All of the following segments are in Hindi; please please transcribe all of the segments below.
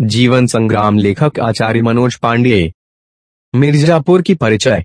जीवन संग्राम लेखक आचार्य मनोज पांडे। मिर्जापुर की परिचय।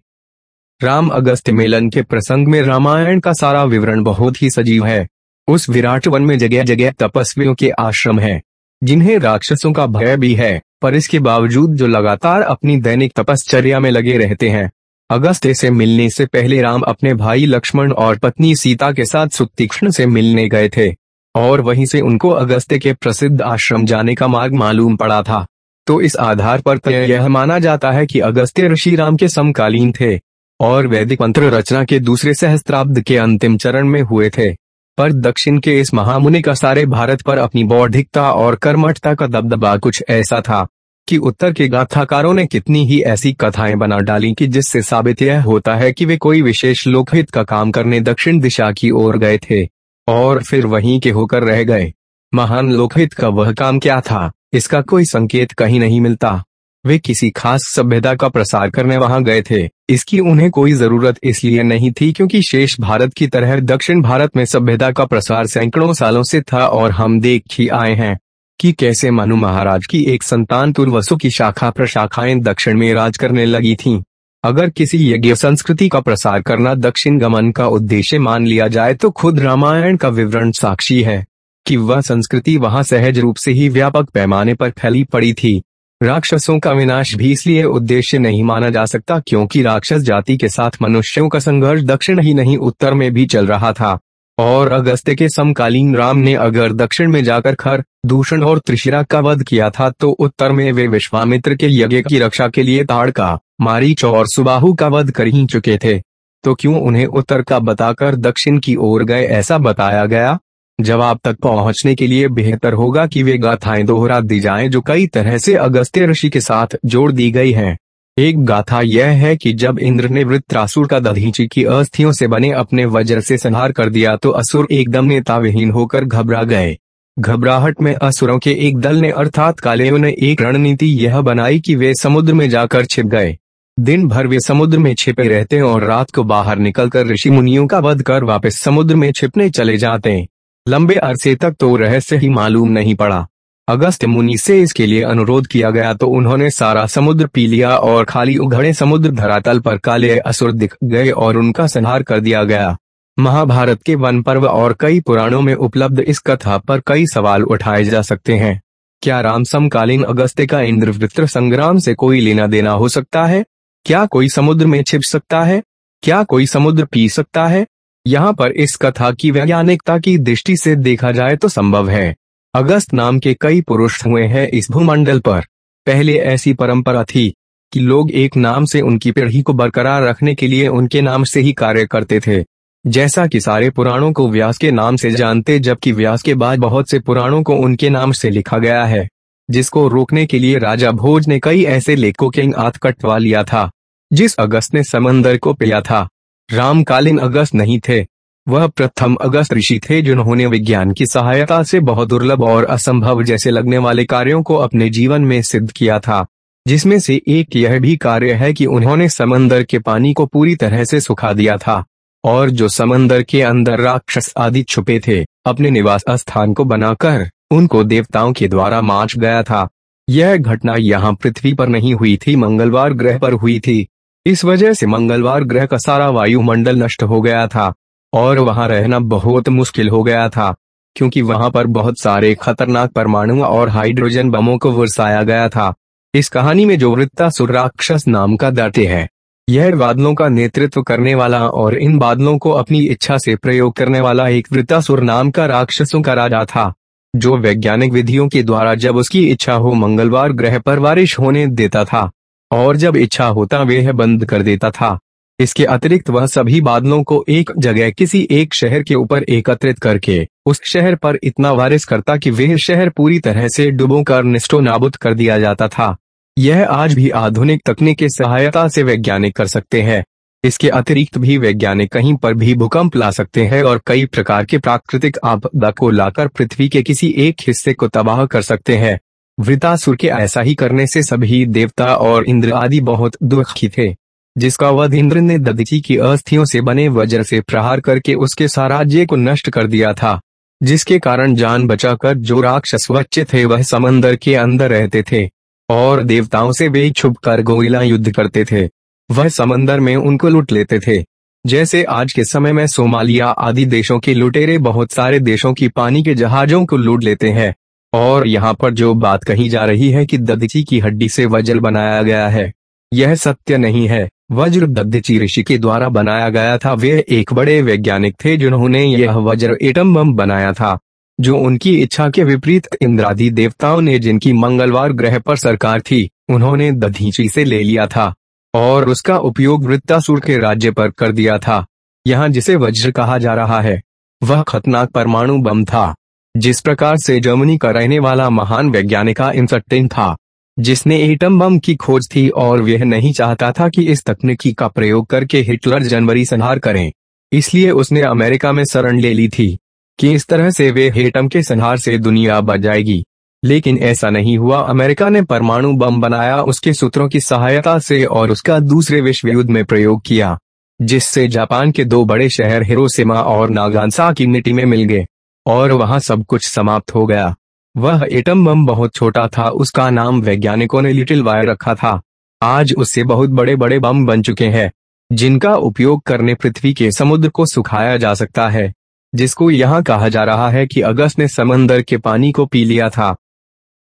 राम अगस्त मेलन के प्रसंग में रामायण का सारा विवरण बहुत ही सजीव है। उस विराट वन में जगह जगह तपस्वियों के आश्रम हैं, जिन्हें राक्षसों का भय भी है पर इसके बावजूद जो लगातार अपनी दैनिक तपश्चर्या में लगे रहते हैं। अगस्त्य से मिलने से पहले राम अपने भाई लक्ष्मण और पत्नी सीता के साथ सुतीक्ष्ण से मिलने गए थे। और वहीं से उनको अगस्त्य के प्रसिद्ध आश्रम जाने का मार्ग मालूम पड़ा था। तो इस आधार पर तय यह माना जाता है कि अगस्त्य ऋषि राम के समकालीन थे, और वैदिक मंत्र रचना के दूसरे सहस्त्राब्द के अंतिम चरण में हुए थे। पर दक्षिण के इस महामुनि का सारे भारत पर अपनी बौद्धिकता और कर्मठता का दबदबा कुछ ऐसा था, कि उत्तर के गाथाकारों ने कितनी ही ऐसी कथाएँ बना डाली कि जिससे साबित यह होता है कि वे कोई विशेष लोकहित का काम करने दक्षिण दिशा की ओर गए थे। और फिर वहीं के होकर रह गए। महान लोकहित का वह काम क्या था? इसका कोई संकेत कहीं नहीं मिलता। वे किसी खास सभ्यता का प्रसार करने वहाँ गए थे। इसकी उन्हें कोई ज़रूरत इसलिए नहीं थी क्योंकि शेष भारत की तरह दक्षिण भारत में सभ्यता का प्रसार सैकड़ों सालों से था और हम देख ही आए हैं कि कैसे मनु महाराज की एक संतान तुर्वसु की शाखा प्रशाखाएँ दक्षिण में राज करने लगी थीं। अगर किसी यज्ञ संस्कृति का प्रसार करना दक्षिण गमन का उद्देश्य मान लिया जाए तो खुद रामायण का विवरण साक्षी है, कि वह संस्कृति वहाँ सहज रूप से ही व्यापक पैमाने पर फैली पड़ी थी। राक्षसों का विनाश भी इसलिए उद्देश्य नहीं माना जा सकता क्योंकि राक्षस जाति के साथ मनुष्यों का संघर्ष दक्षिण ही नहीं, उत्तर में भी चल रहा था। और अगस्त के समकालीन राम ने अगर दक्षिण में जाकर खर, दूषण और त्रिशिरा का वध किया था तो उत्तर में वे विश्वामित्र के यज्ञ की रक्षा के लिए ताड़का मारीच और सुबाहु का वध कर ही चुके थे। तो क्यों उन्हें उत्तर का बताकर दक्षिण की ओर गए ऐसा बताया गया? जवाब तक पहुँचने के लिए बेहतर होगा कि वे गाथाएँ दोहरा दी जाएँ जो कई तरह से अगस्त्य ऋषि के साथ जोड़ दी गई हैं। एक गाथा यह है कि जब इंद्र ने वृत्रासुर का दधीची की अस्थियों से बने अपने वज्र से संहार कर दिया तो असुर एकदम नेताविहीन होकर घबरा गए। घबराहट में असुरों के एक दल ने अर्थात कालेयों ने एक रणनीति यह बनाई कि वे समुद्र में जाकर छिप गए। दिन भर वे समुद्र में छिपे रहते और रात को बाहर निकलकर ऋषि मुनियों का वध कर वापस समुद्र में छिपने चले जाते लंबे अरसे तक तो रहस्य ही मालूम नहीं पड़ा। अगस्त मुनि से इसके लिए अनुरोध किया गया तो उन्होंने सारा समुद्र पी लिया और खाली उघड़े समुद्र धरातल पर काले असुर दिख गए और उनका संहार कर दिया गया। महाभारत के वन पर्व और कई पुराणों में उपलब्ध इस कथा पर कई सवाल उठाए जा सकते हैं। क्या राम समकालीन अगस्त्य का इंद्रवृत्र संग्राम से कोई लेना देना हो सकता है? क्या कोई समुद्र में छिप सकता है? क्या कोई समुद्र पी सकता है? यहाँ पर इस कथा की वैज्ञानिकता की दृष्टि से देखा जाए तो संभव है। अगस्त नाम के कई पुरुष हुए हैं इस भूमंडल पर। पहले ऐसी परंपरा थी कि लोग एक नाम से उनकी पीढ़ी को बरकरार रखने के लिए उनके नाम से ही कार्य करते थे। जैसा कि सारे पुराणों को व्यास के नाम से जानते, जबकि व्यास के बाद बहुत से पुराणों को उनके नाम से लिखा गया है, जिसको रोकने के लिए राजा भोज ने कई ऐसे लेखों के आत कटवा लिया था। जिस अगस्त ने समंदर को पिया था, रामकालीन अगस्त नहीं थे। वह प्रथम अगस्त ऋषि थे जिन्होंने विज्ञान की सहायता से बहुत दुर्लभ और असंभव जैसे लगने वाले कार्यों को अपने जीवन में सिद्ध किया था, जिसमें से एक यह भी कार्य है कि उन्होंने समंदर के पानी को पूरी तरह से सुखा दिया था, और जो समंदर के अंदर राक्षस आदि छुपे थे, अपने निवास स्थान को बनाकर, उनको देवताओं के द्वारा माच गया था। यह घटना यहाँ पृथ्वी पर नहीं हुई थी, मंगलवार ग्रह पर हुई थी। इस वजह से मंगलवार ग्रह का सारा वायुमंडल नष्ट हो गया था, और वहाँ रहना बहुत मुश्किल हो गया था, क्योंकि वहाँ पर बहुत सारे खतरनाक परमाणु और हाइड्रोजन बमों को वर्षाया गया था। इस कहानी में जो वृत्तासुर राक्षस नाम का दैत्य है, यह बादलों का नेतृत्व करने वाला और इन बादलों को अपनी इच्छा से प्रयोग करने वाला एक वृत्तासुर नाम का राक्षसों का राजा था, जो वैज्ञानिक विधियों के द्वारा जब उसकी इच्छा हो मंगलवार ग्रह पर बारिश होने देता था। और जब इच्छा होता वह बंद कर देता था। इसके अतिरिक्त वह सभी बादलों को एक जगह किसी एक शहर के ऊपर एकत्रित करके, उस शहर पर इतना वारिस करता कि वह शहर पूरी तरह से डुबो कर निष्ठो नाबुद कर दिया जाता था। यह आज भी आधुनिक तकनीक की सहायता से वैज्ञानिक कर सकते हैं। इसके अतिरिक्त भी वैज्ञानिक कहीं पर भी भूकंप ला सकते हैं और कई प्रकार के प्राकृतिक आपदा को लाकर पृथ्वी के किसी एक हिस्से को तबाह कर सकते हैं। वृतासुर के ऐसा ही करने से सभी देवता और इंद्र आदि बहुत दुखी थे, जिसका वध इंद्र ने ददची की अस्थियों से बने वज्र से प्रहार करके उसके साराज्य को नष्ट कर दिया था, जिसके कारण जान बचाकर जो राक्षस बच्चे थे वह समंदर के अंदर रहते थे, और देवताओं से वे छुप कर गोइला युद्ध करते थे, वह समंदर में उनको लूट लेते थे। जैसे आज के समय में सोमालिया आदि देशों के लुटेरे बहुत सारे देशों की पानी के जहाजों को लूट लेते हैं और यहाँ पर जो बात कही जा रही है कि ददची की हड्डी से वज्र बनाया गया है, यह सत्य नहीं है। वज्र ददची ऋषि के द्वारा बनाया गया था। वे एक बड़े वैज्ञानिक थे जिन्होंने यह वज्र एटम बम बनाया था, जो उनकी इच्छा के विपरीत इंद्रादी देवताओं ने जिनकी मंगलवार ग्रह पर सरकार थी, उन्होंने दधीची से ले लिया था, और उसका उपयोग वृत्तासुर के राज्य पर कर दिया था। यहाँ जिसे वज्र कहा जा रहा है, वह खतरनाक परमाणु बम था। जिस प्रकार से जर्मनी का रहने वाला महान वैज्ञानिक इंसटेन था, जिसने एटम बम की खोज थी और वह नहीं चाहता था कि इस तकनीकी का प्रयोग करके हिटलर जनवरी संहार करें, इसलिए उसने अमेरिका में शरण ले ली थी, कि इस तरह से वे हेटम के संहार से दुनिया बच जाएगी। लेकिन ऐसा नहीं हुआ। अमेरिका ने परमाणु बम बनाया, उसके सूत्रों की सहायता से और उसका दूसरे विश्व युद्ध में प्रयोग किया, जिससे जापान के दो बड़े शहर हिरोशिमा और नागानसा की मिट्टी में मिल गए। और वहाँ सब कुछ समाप्त हो गया। वह एटम बम बहुत छोटा था, उसका नाम वैज्ञानिकों ने लिटिल वायर रखा था। आज उससे बहुत बड़े बड़े बम बन चुके हैं, जिनका उपयोग करने पृथ्वी के समुद्र को सुखाया जा सकता है, जिसको यहाँ कहा जा रहा है कि अगस्त ने समंदर के पानी को पी लिया था।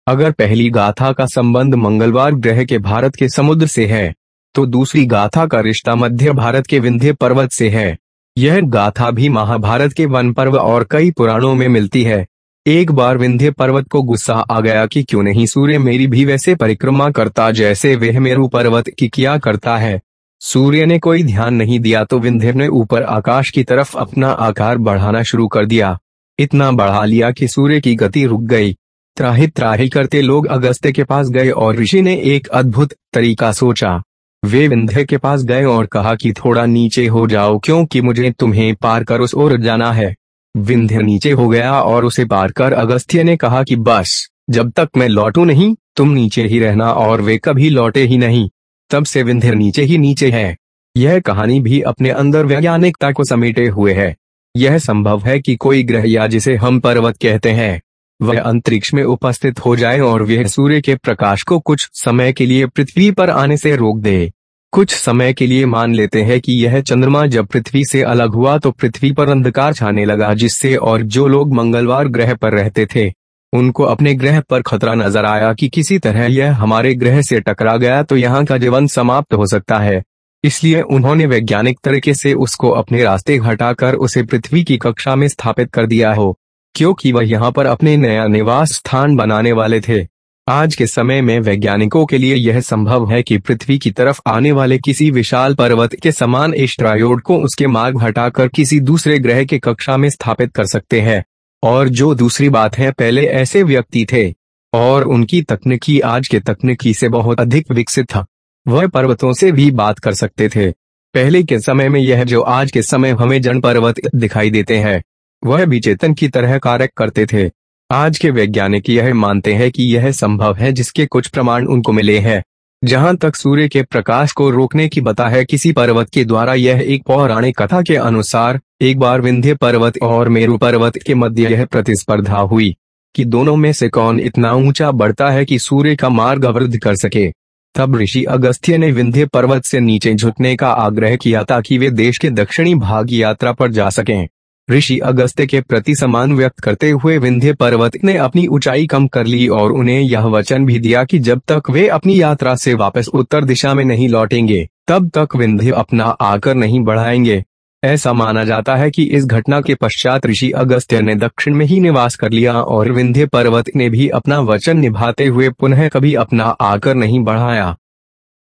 अगर पहली गाथा का संबंध मंगलवार ग्रह के भारत के समुद्र से है तो दूसरी गाथा का रिश्ता मध्य भारत के विंध्य पर्वत से है। यह गाथा भी महाभारत के वन पर्व और कई पुराणों में मिलती है। एक बार विंध्य पर्वत को गुस्सा आ गया कि क्यों नहीं सूर्य मेरी भी वैसे परिक्रमा करता जैसे वह मेरु पर्वत की किया करता है। सूर्य ने कोई ध्यान नहीं दिया तो विंध्य ने ऊपर आकाश की तरफ़ अपना आकार बढ़ाना शुरू कर दिया। इतना बढ़ा लिया कि सूर्य की गति रुक गई। त्राही त्राही करते लोग अगस्त्य के पास गए और ऋषि ने एक अद्भुत तरीका सोचा। वे विंध्य के पास गए और कहा कि थोड़ा नीचे हो जाओ, क्योंकि मुझे तुम्हें पार कर उस ओर जाना है। विंध्य नीचे हो गया और उसे पार कर अगस्त्य ने कहा कि बस, जब तक मैं लौटू नहीं, तुम नीचे ही रहना और वे कभी लौटे ही नहीं। तब से विंध्य नीचे ही नीचे है। यह कहानी भी अपने अंदर वैज्ञानिकता को समेटे हुए है। यह संभव है कि कोई ग्रह या जिसे हम पर्वत कहते हैं वह अंतरिक्ष में उपस्थित हो जाए और वह सूर्य के प्रकाश को कुछ समय के लिए पृथ्वी पर आने से रोक दे। कुछ समय के लिए मान लेते हैं कि यह चंद्रमा जब पृथ्वी से अलग हुआ तो पृथ्वी पर अंधकार छाने लगा जिससे और जो लोग मंगलवार ग्रह पर रहते थे उनको अपने ग्रह पर खतरा नज़र आया कि किसी तरह यह हमारे ग्रह से टकरा गया तो यहाँ का जीवन समाप्त हो सकता है। इसलिए उन्होंने वैज्ञानिक तरीके से उसको अपने रास्ते हटाकर उसे पृथ्वी की कक्षा में स्थापित कर दिया हो। क्योंकि वह यहाँ पर अपने नया निवास स्थान बनाने वाले थे। आज के समय में वैज्ञानिकों के लिए यह संभव है कि पृथ्वी की तरफ़ आने वाले किसी विशाल पर्वत के समान एस्ट्रायोड को उसके मार्ग हटाकर किसी दूसरे ग्रह के कक्षा में स्थापित कर सकते हैं। और जो दूसरी बात है, पहले ऐसे व्यक्ति थे, और उनकी तकनीकी, आज के तकनीकी से बहुत अधिक विकसित था। वह पर्वतों से भी बात कर सकते थे। पहले के समय में यह जो आज के समय हमें जन पर्वत दिखाई देते हैं। वह भी चेतन की तरह कार्य करते थे। आज के वैज्ञानिक यह मानते हैं कि यह संभव है जिसके कुछ प्रमाण उनको मिले हैं। जहाँ तक सूर्य के प्रकाश को रोकने की बता है किसी पर्वत के द्वारा यह एक पौराणिक कथा के अनुसार, एक बार विंध्य पर्वत और मेरु पर्वत के मध्य यह प्रतिस्पर्धा हुई, कि दोनों में से कौन इतना ऊँचा बढ़ता है कि सूर्य का मार्ग अवरुद्ध कर सके। तब ऋषि अगस्त्य ने विंध्य पर्वत से नीचे झुकने का आग्रह किया ताकि वे देश के दक्षिणी भाग यात्रा पर जा सकें। ऋषि अगस्त्य के प्रति सम्मान व्यक्त करते हुए विंध्य पर्वत ने अपनी ऊंचाई कम कर ली और उन्हें यह वचन भी दिया कि जब तक वे अपनी यात्रा से वापस उत्तर दिशा में नहीं लौटेंगे, तब तक विंध्य अपना आकर नहीं बढ़ाएँगे। ऐसा माना जाता है कि इस घटना के पश्चात ऋषि अगस्त्य ने दक्षिण में ही निवास कर लिया और विंध्य पर्वत ने भी अपना वचन निभाते हुए पुनः कभी अपना आकर नहीं बढ़ाया।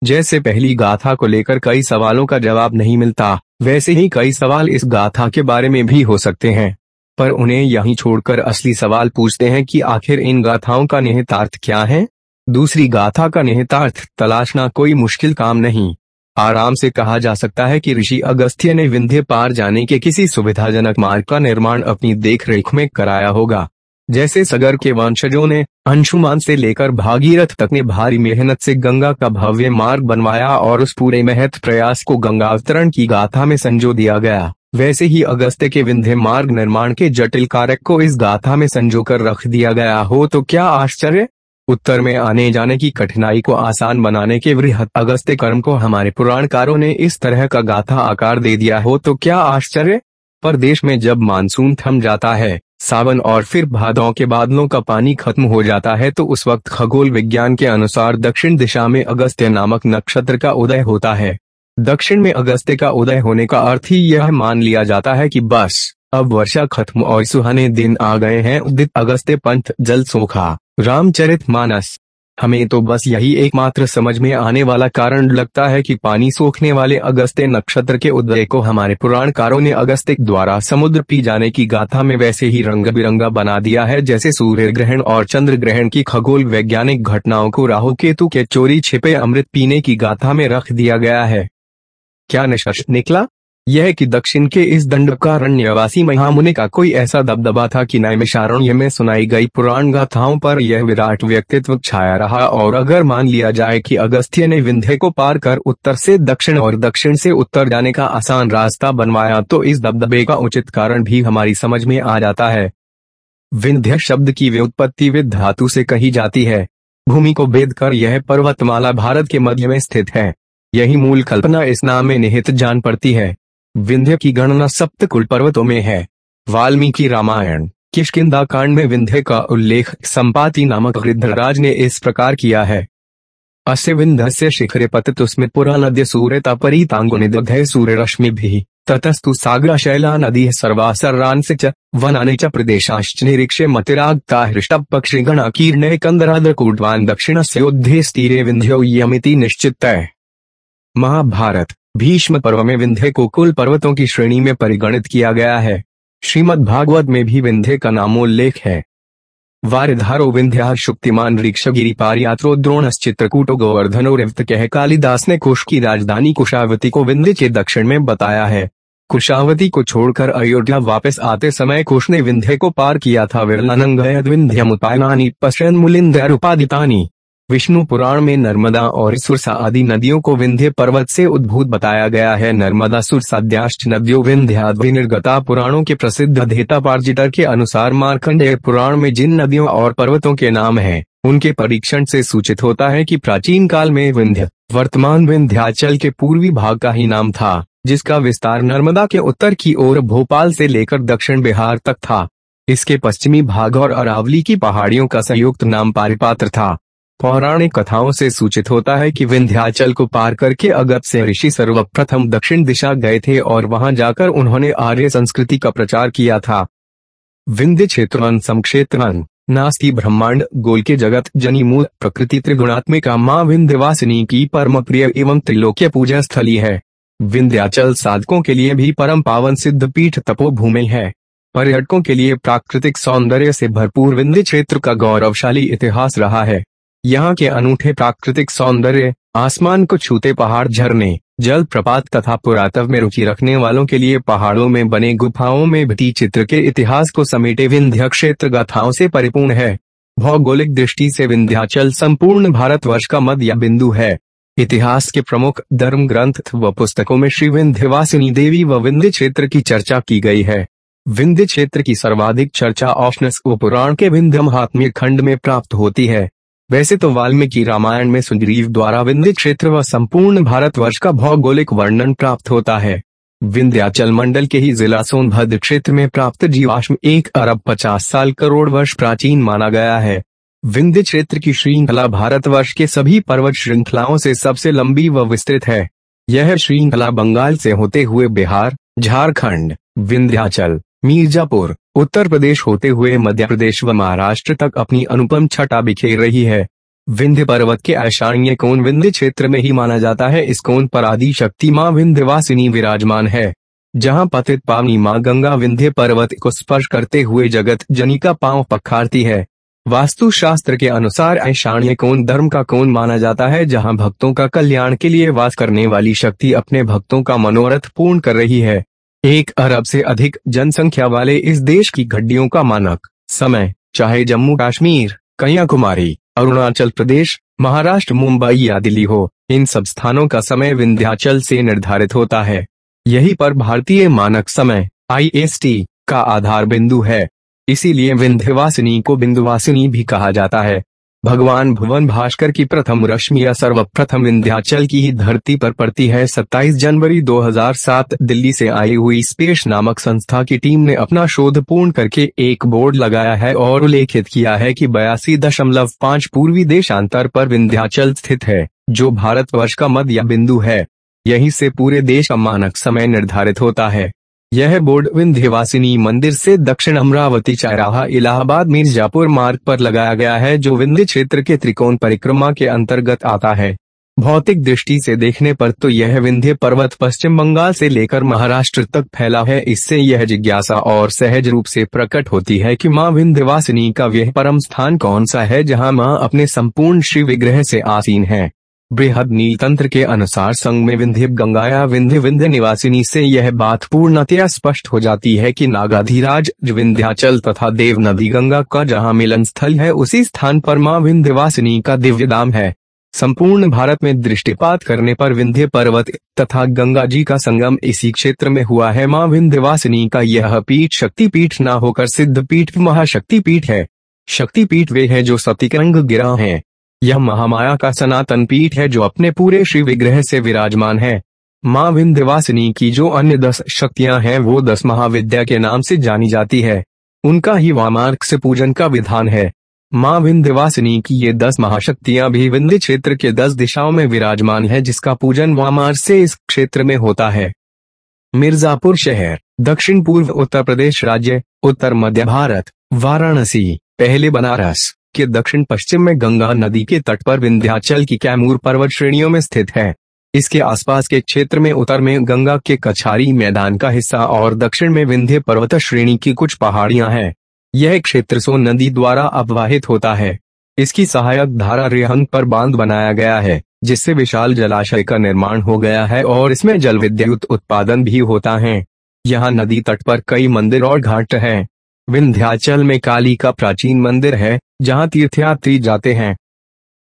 जैसे पहली गाथा को लेकर कई सवालों का जवाब नहीं मिलता। वैसे ही कई सवाल इस गाथा के बारे में भी हो सकते हैं, पर उन्हें यहीं छोड़कर असली सवाल पूछते हैं कि आखिर इन गाथाओं का निहितार्थ क्या है? दूसरी गाथा का निहितार्थ, तलाशना कोई मुश्किल काम नहीं। आराम से कहा जा सकता है कि ऋषि अगस्त्य ने विंध्य पार जाने के किसी सुविधाजनक मार्ग का निर्माण अपनी देखरेख में कराया होगा। जैसे सगर के वंशजों ने अंशुमान से लेकर भागीरथ तक ने भारी मेहनत से गंगा का भव्य मार्ग बनवाया और उस पूरे महत्व प्रयास को गंगा अवतरण की गाथा में संजो दिया गया। वैसे ही अगस्त्य के विंध्य मार्ग निर्माण के जटिल कारक को इस गाथा में संजोकर रख दिया गया हो तो क्या आश्चर्य? उत्तर में आने जाने की कठिनाई को आसान बनाने के वृहत अगस्त्य कर्म को हमारे पुराणकारों ने इस तरह का गाथा आकार दे दिया हो तो क्या आश्चर्य? पर देश में जब मानसून थम जाता है सावन और फिर भादों के बादलों का पानी खत्म हो जाता है तो उस वक्त खगोल विज्ञान के अनुसार दक्षिण दिशा में अगस्त्य नामक नक्षत्र का उदय होता है। दक्षिण में अगस्त्य का उदय होने का अर्थ ही यह मान लिया जाता है कि बस, अब वर्षा खत्म और सुहाने दिन आ गए हैं। उदित अगस्त्य पंथ जल सोखा। रामचरित मानस। हमें तो बस यही एकमात्र समझ में आने वाला कारण लगता है कि पानी सोखने वाले अगस्त्य नक्षत्र के उदय को हमारे पुराणकारों ने अगस्त्य द्वारा समुद्र पी जाने की गाथा में वैसे ही रंग बिरंगा बना दिया है, जैसे सूर्य ग्रहण और चंद्र ग्रहण की खगोल वैज्ञानिक घटनाओं को राहु केतु के चोरी छिपे अमृत पीने की गाथा में रख दिया गया है। क्या निष्कर्ष निकला? यह कि दक्षिण के इस दंड दंडकारण्यवासी महामुनि का कोई ऐसा दबदबा था कि नैमिषारण्य में सुनाई गई पुराण गाथाओं पर यह विराट व्यक्तित्व छाया रहा और अगर मान लिया जाए कि अगस्त्य ने विंध्य को पार कर उत्तर से दक्षिण और दक्षिण से उत्तर जाने का आसान रास्ता बनवाया तो इस दबदबे का उचित कारण भी हमारी समझ में आ जाता है। विंध्य शब्द की व्युत्पत्ति विद धातु से कही जाती है। भूमि को भेद कर यह पर्वतमाला भारत के मध्य में स्थित है। यही मूल कल्पना इस नाम में निहित जान पड़ती है। विंध्य की गणना सप्त कुल पर्वतों में है। वाल्मीकि रामायण किशकिंदा कांड में विंध्य का उल्लेख संपाति नामक वृद्धराज ने इस प्रकार किया है। अस्य विंध्य शिखरे पतितुस्मित पुरा नद्य सूर्यता परितांगो निदग्धय सूर्य रश्मि भी, ततस्तु सागर शैला नदी सर्वासर्रान से च, वनानि च प्रदेशाश्च निरीक्षे मतिरागता पक्षी गणा कीर्ण कंदराद्र कूटवान दक्षिण से तीरे विंध्यो यमिति निश्चित महाभारत। भीष्म पर्व में विंध्य को कुल पर्वतों की श्रेणी में परिगणित किया गया है। श्रीमद भागवत में भी विंध्य का नामोल्लेख है। वारिधारो विंध्या शुक्तिमान ऋक्षगिरी पारियात्रो चित्रकूटो गोवर्धनो रिवत कह कालिदास ने कुश की राजधानी कुशावती को विंध्य के दक्षिण में बताया है। कुशावती को छोड़कर अयोध्या वापस आते समय कुश ने विंध्य को पार किया था विरलानंग विंध्यमुपायनानी पश्चन मुलिंद उपादितानी विष्णु पुराण में नर्मदा और सुरसा आदि नदियों को विंध्य पर्वत से उद्भूत बताया गया है। नर्मदा सुरसाद्याष्ट नदियों विंध्याद्विनिर्गता पुराणों के प्रसिद्ध धेता पार्जिटर के अनुसार मार्कंडेय पुराण में जिन नदियों और पर्वतों के नाम हैं, उनके परीक्षण से सूचित होता है कि प्राचीन काल में विंध्य वर्तमान विंध्याचल के पूर्वी भाग का ही नाम था जिसका विस्तार नर्मदा के उत्तर की ओर भोपाल से लेकर दक्षिण बिहार तक था। इसके पश्चिमी भाग और अरावली की पहाड़ियों का संयुक्त नाम पारिपात्र था। पौराणिक कथाओं से सूचित होता है कि विंध्याचल को पार करके अगत से ऋषि सर्वप्रथम दक्षिण दिशा गए थे और वहाँ जाकर उन्होंने आर्य संस्कृति का प्रचार किया था। विंध्य क्षेत्र समक्षेत्र नास्ती ब्रह्मांड, गोल के जगत, जनी मूल, प्रकृति त्रिगुणात्मिका माँ विंध्यवासिनी की परम प्रिय एवं त्रिलोक्य पूजा स्थली है। विंध्याचल साधकों के लिए भी परम पावन सिद्ध पीठ तपोभूमि है। पर्यटकों के लिए प्राकृतिक सौंदर्य से भरपूर विंध्य क्षेत्र का गौरवशाली इतिहास रहा है। यहाँ के अनूठे प्राकृतिक सौंदर्य, आसमान को छूते पहाड़ झरने जल प्रपात तथा पुरातत्व में रुचि रखने वालों के लिए पहाड़ों में बने गुफाओं में भित्ति चित्र के इतिहास को समेटे विंध्य क्षेत्र गाथाओं से परिपूर्ण है। भौगोलिक दृष्टि से विंध्याचल संपूर्ण भारतवर्ष का मध्य बिंदु है। इतिहास के प्रमुख धर्म ग्रंथ व पुस्तकों में श्री विंध्यवासिनी देवी व विंध्य क्षेत्र की चर्चा की गई है। विंध्य क्षेत्र की सर्वाधिक चर्चा औष्णस पुराण के विंध्य महात्म्य खंड में प्राप्त होती है। वैसे तो वाल्मीकि रामायण में सुग्रीव द्वारा विंध्य क्षेत्र व संपूर्ण भारतवर्ष का भौगोलिक वर्णन प्राप्त होता है। विंध्याचल मंडल के ही जिला सोनभद्र क्षेत्र में प्राप्त जीवाश्म एक अरब पचास साल करोड़ वर्ष प्राचीन माना गया है। विंध्य क्षेत्र की श्रृंखला भारतवर्ष के सभी पर्वत श्रृंखलाओं से सबसे लंबी व विस्तृत है। यह श्रृंखला बंगाल से होते हुए बिहार, झारखंड, विंध्याचल, मिर्जापुर उत्तर प्रदेश होते हुए मध्य प्रदेश व महाराष्ट्र तक अपनी अनुपम छटा बिखेर रही है। विंध्य पर्वत के ऐशान्य कोण विंध्य क्षेत्र में ही माना जाता है। इस कोण पर आदि शक्ति माँ विंध्यवासिनी विराजमान है। जहाँ पतित पावनी माँ गंगा विंध्य पर्वत को स्पर्श करते हुए जगत जनी का पाँव पखारती है। वास्तु शास्त्र के अनुसार ऐशान्य कोण धर्म का कोण माना जाता है। जहाँ भक्तों का कल्याण के लिए वास करने वाली शक्ति अपने भक्तों का मनोरथ पूर्ण कर रही है। एक अरब से अधिक जनसंख्या वाले इस देश की घड्डियों का मानक। समय, चाहे जम्मू कश्मीर, कन्याकुमारी, अरुणाचल प्रदेश, महाराष्ट्र, मुंबई या दिल्ली हो, इन सब स्थानों का समय विंध्याचल से निर्धारित होता है। यही पर भारतीय मानक समय आईएसटी का आधार बिंदु है। इसीलिए विंध्यवासिनी को बिंदुवासिनी भी कहा जाता है। भगवान भुवन भास्कर की प्रथम रश्मि या सर्वप्रथम विंध्याचल की ही धरती पर पड़ती है। 27 जनवरी 2007 दिल्ली से आई हुई स्पेस नामक संस्था की टीम ने अपना शोध पूर्ण करके एक बोर्ड लगाया है और उल्लेखित किया है कि बयासी दशमलव पाँच पूर्वी देशांतर पर विंध्याचल स्थित है, जो भारतवर्ष का मध्य बिंदु है। यही से पूरे देश का मानक समय निर्धारित होता है। यह बोर्ड विंध्यवासिनी मंदिर से दक्षिण अमरावती चाराहा, इलाहाबाद मिर्जापुर मार्ग पर लगाया गया है, जो विंध्य क्षेत्र के त्रिकोण परिक्रमा के अंतर्गत आता है। भौतिक दृष्टि से देखने पर तो यह विंध्य पर्वत पश्चिम बंगाल से लेकर महाराष्ट्र तक फैला है, इससे यह जिज्ञासा और सहज रूप से प्रकट होती है कि माँ विंध्यवासिनी का यह परम स्थान कौन सा है, जहाँ माँ अपने संपूर्ण श्री विग्रह से आसीन है। बृहद नीलतंत्र के अनुसार संग में विंध्य गंगाया विंध्य विंध्य निवासिनी से यह बात पूर्णतया स्पष्ट हो जाती है कि नागाधिराज विंध्याचल तथा देव नदी गंगा का जहाँ मिलन स्थल है, उसी स्थान पर माँ विंध्यवासिनी का दिव्य दाम है। संपूर्ण भारत में दृष्टिपात करने पर विंध्य पर्वत तथा गंगा जी का संगम इसी क्षेत्र में हुआ है। माँ विंध्यवासिनी का यह पीठ शक्तिपीठ न होकर सिद्ध पीठ महाशक्ति पीठ है। शक्तिपीठ वे है जो सतीकरंग गिरा है। यह महामाया का सनातन पीठ है जो अपने पूरे श्री विग्रह से विराजमान है। माँ विंध्यवासिनी की जो अन्य दस शक्तियाँ हैं, वो दस महाविद्या के नाम से जानी जाती है। उनका ही वामार्ग से पूजन का विधान है। माँ विंध्यवासिनी की ये दस महाशक्तियाँ भी विंध्य क्षेत्र के दस दिशाओं में विराजमान है, जिसका पूजन वामार्ग से इस क्षेत्र में होता है। मिर्जापुर शहर, दक्षिण पूर्व उत्तर प्रदेश राज्य, उत्तर मध्य भारत, वाराणसी, पहले बनारस। के दक्षिण पश्चिम में गंगा नदी के तट पर विंध्याचल की कैमूर पर्वत श्रेणियों में स्थित है। इसके आसपास के क्षेत्र में उत्तर में गंगा के कछारी मैदान का हिस्सा और दक्षिण में विंध्य पर्वत श्रेणी की कुछ पहाड़ियाँ हैं। यह क्षेत्र सो नदी द्वारा अपवाहित होता है। इसकी सहायक धारा रेहंग पर बाँध बनाया गया है, जिससे विशाल जलाशय का निर्माण हो गया है और इसमें जल विद्युत उत्पादन भी होता है। यहाँ नदी तट पर कई मंदिर और घाट हैं। विंध्याचल में काली का प्राचीन मंदिर है जहाँ तीर्थयात्री जाते हैं।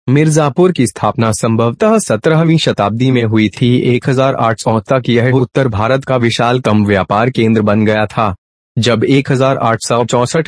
मिर्जापुर की स्थापना संभवतः सत्रहवीं शताब्दी में हुई थी। 1800 तक यह उत्तर भारत का विशालतम व्यापार केंद्र बन गया था। जब एक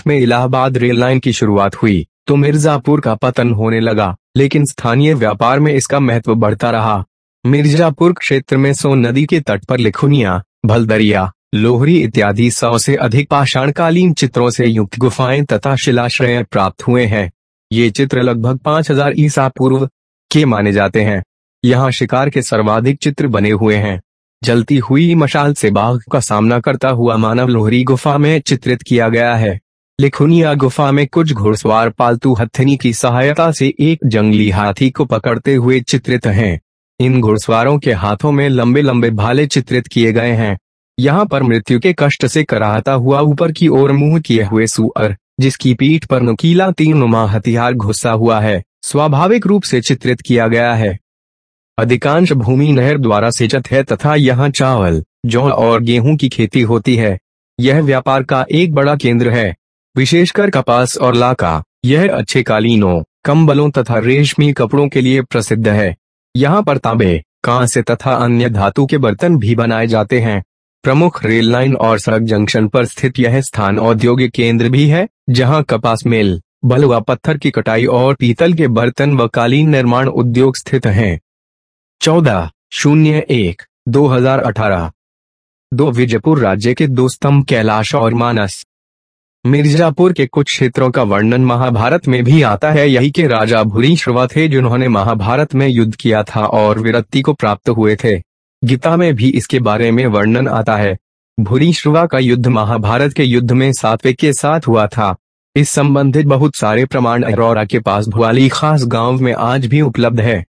में इलाहाबाद रेल लाइन की शुरुआत हुई तो मिर्जापुर का पतन होने लगा, लेकिन स्थानीय व्यापार में इसका महत्व बढ़ता रहा। मिर्जापुर क्षेत्र में सोन नदी के तट पर लिखुनिया, भलदरिया लोहरी इत्यादि सौ से अधिक पाषाणकालीन चित्रों से युक्त गुफाएँ तथा शिलाश्रय प्राप्त हुए हैं। ये चित्र लगभग 5000 ईसा पूर्व के माने जाते हैं। यहाँ शिकार के सर्वाधिक चित्र बने हुए हैं। जलती हुई मशाल से बाघ का सामना करता हुआ मानव लोहरी गुफा में चित्रित किया गया है। लिखुनिया गुफा में कुछ घुड़सवार पालतू हथनी की सहायता से एक जंगली हाथी को पकड़ते हुए चित्रित हैं। इन घुड़सवारों के हाथों में लंबे लंबे भाले चित्रित किए गए हैं। यहाँ पर मृत्यु के कष्ट से कराहता हुआ ऊपर की ओर मुँह किए हुए सुअर, जिसकी पीठ पर नुकीला तीन नुमा हथियार घुसा हुआ है, स्वाभाविक रूप से चित्रित किया गया है। अधिकांश भूमि नहर द्वारा सिंचित है तथा यहाँ चावल, जौ और गेहूँ की खेती होती है। यह व्यापार का एक बड़ा केंद्र है। विशेषकर कपास और लाका, यह अच्छे कालीनों कंबलों तथा रेशमी कपड़ों के लिए प्रसिद्ध है। यहाँ पर तांबे, कांसे तथा अन्य धातु के बर्तन भी बनाए जाते हैं। प्रमुख रेल लाइन और सड़क जंक्शन पर स्थित यह स्थान औद्योगिक केंद्र भी है, जहाँ कपास मिल, बलुआ पत्थर की कटाई और पीतल के बर्तन व कालीन निर्माण उद्योग स्थित हैं। चौदह, शून्य एक, दो हज़ार अठारह। दो विजयपुर राज्य के दो स्तंभ कैलाश और मानस। मिर्जापुर के कुछ क्षेत्रों का वर्णन महाभारत में भी आता है, यही के राजा भूरी थे जिन्होंने महाभारत में युद्ध किया था और विरक्ति को प्राप्त हुए थे। गीता में भी इसके बारे में वर्णन आता है। भूरिश्रवा का युद्ध महाभारत के युद्ध में सात्विक के साथ हुआ था। इस संबंधित बहुत सारे प्रमाण अरोरा के पास भुआली खास गाँव में आज भी उपलब्ध है।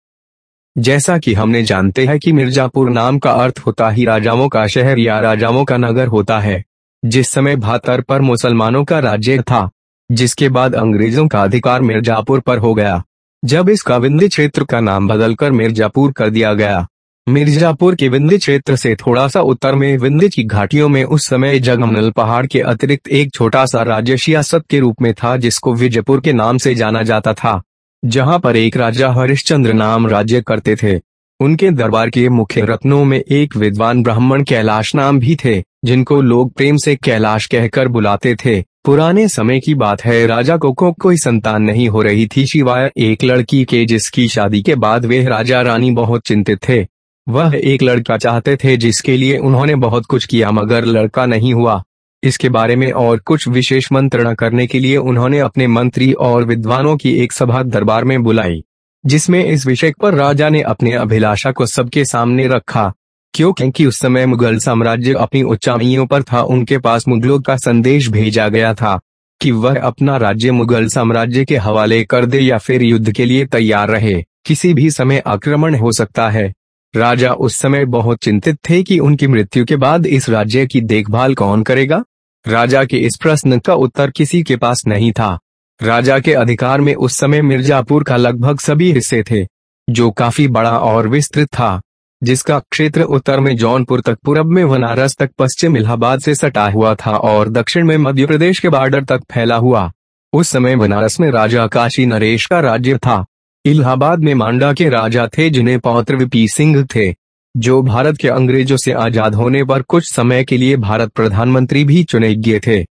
जैसा कि हमने जानते हैं कि मिर्जापुर नाम का अर्थ होता ही राजाओं का शहर या राजाओं का नगर होता है। जिस समय भातर पर मुसलमानों का राज्य था, जिसके बाद अंग्रेज़ों का अधिकार मिर्जापुर पर हो गया। जब इस विंध्य क्षेत्र का नाम बदलकर मिर्जापुर कर दिया गया मिर्जापुर के विंध्य क्षेत्र से थोड़ा सा उत्तर में विंध्य की घाटियों में उस समय जगमनल पहाड़ के अतिरिक्त एक छोटा सा राज्य सियासत के रूप में था जिसको विजयपुर के नाम से जाना जाता था जहाँ पर एक राजा हरिश्चंद्र नाम राज्य करते थे। उनके दरबार के मुख्य रत्नों में एक विद्वान ब्राह्मण कैलाश नाम भी थे जिनको लोग प्रेम से कैलाश कहकर बुलाते थे। पुराने समय की बात है राजा को, को कोई संतान नहीं हो रही थी सिवाय एक लड़की के जिसकी शादी के बाद वे राजा रानी बहुत चिंतित थे। वह एक लड़का चाहते थे जिसके लिए उन्होंने बहुत कुछ किया, मगर लड़का नहीं हुआ। इसके बारे में और कुछ विशेष मंत्रणा करने के लिए उन्होंने अपने मंत्री और विद्वानों की एक सभा दरबार में बुलाई, जिसमें इस विषय पर राजा ने अपने अभिलाषा को सबके सामने रखा, क्योंकि उस समय मुगल साम्राज्य अपनी उच्चाइयों पर था, उनके पास मुगलों का संदेश भेजा गया था कि वह अपना राज्य मुगल साम्राज्य के हवाले कर दे या फिर युद्ध के लिए तैयार रहे। किसी भी समय आक्रमण हो सकता है। राजा उस समय बहुत चिंतित थे कि उनकी मृत्यु के बाद इस राज्य की देखभाल कौन करेगा। राजा के इस प्रश्न का उत्तर किसी के पास नहीं था। राजा के अधिकार में उस समय मिर्जापुर का लगभग सभी हिस्से थे, जो काफ़ी बड़ा और विस्तृत था, जिसका क्षेत्र उत्तर में जौनपुर तक, पूरब में बनारस तक, पश्चिम इलाहाबाद से सटा हुआ था और दक्षिण में मध्य प्रदेश के बॉर्डर तक फैला हुआ। उस समय बनारस में राजा काशी नरेश का राज्य था। इलाहाबाद में मांडा के राजा थे, जिन्हें पौत्र विपी सिंह थे, जो भारत के अंग्रेज़ों से आज़ाद होने पर कुछ समय के लिए भारत प्रधानमंत्री भी चुने गए थे।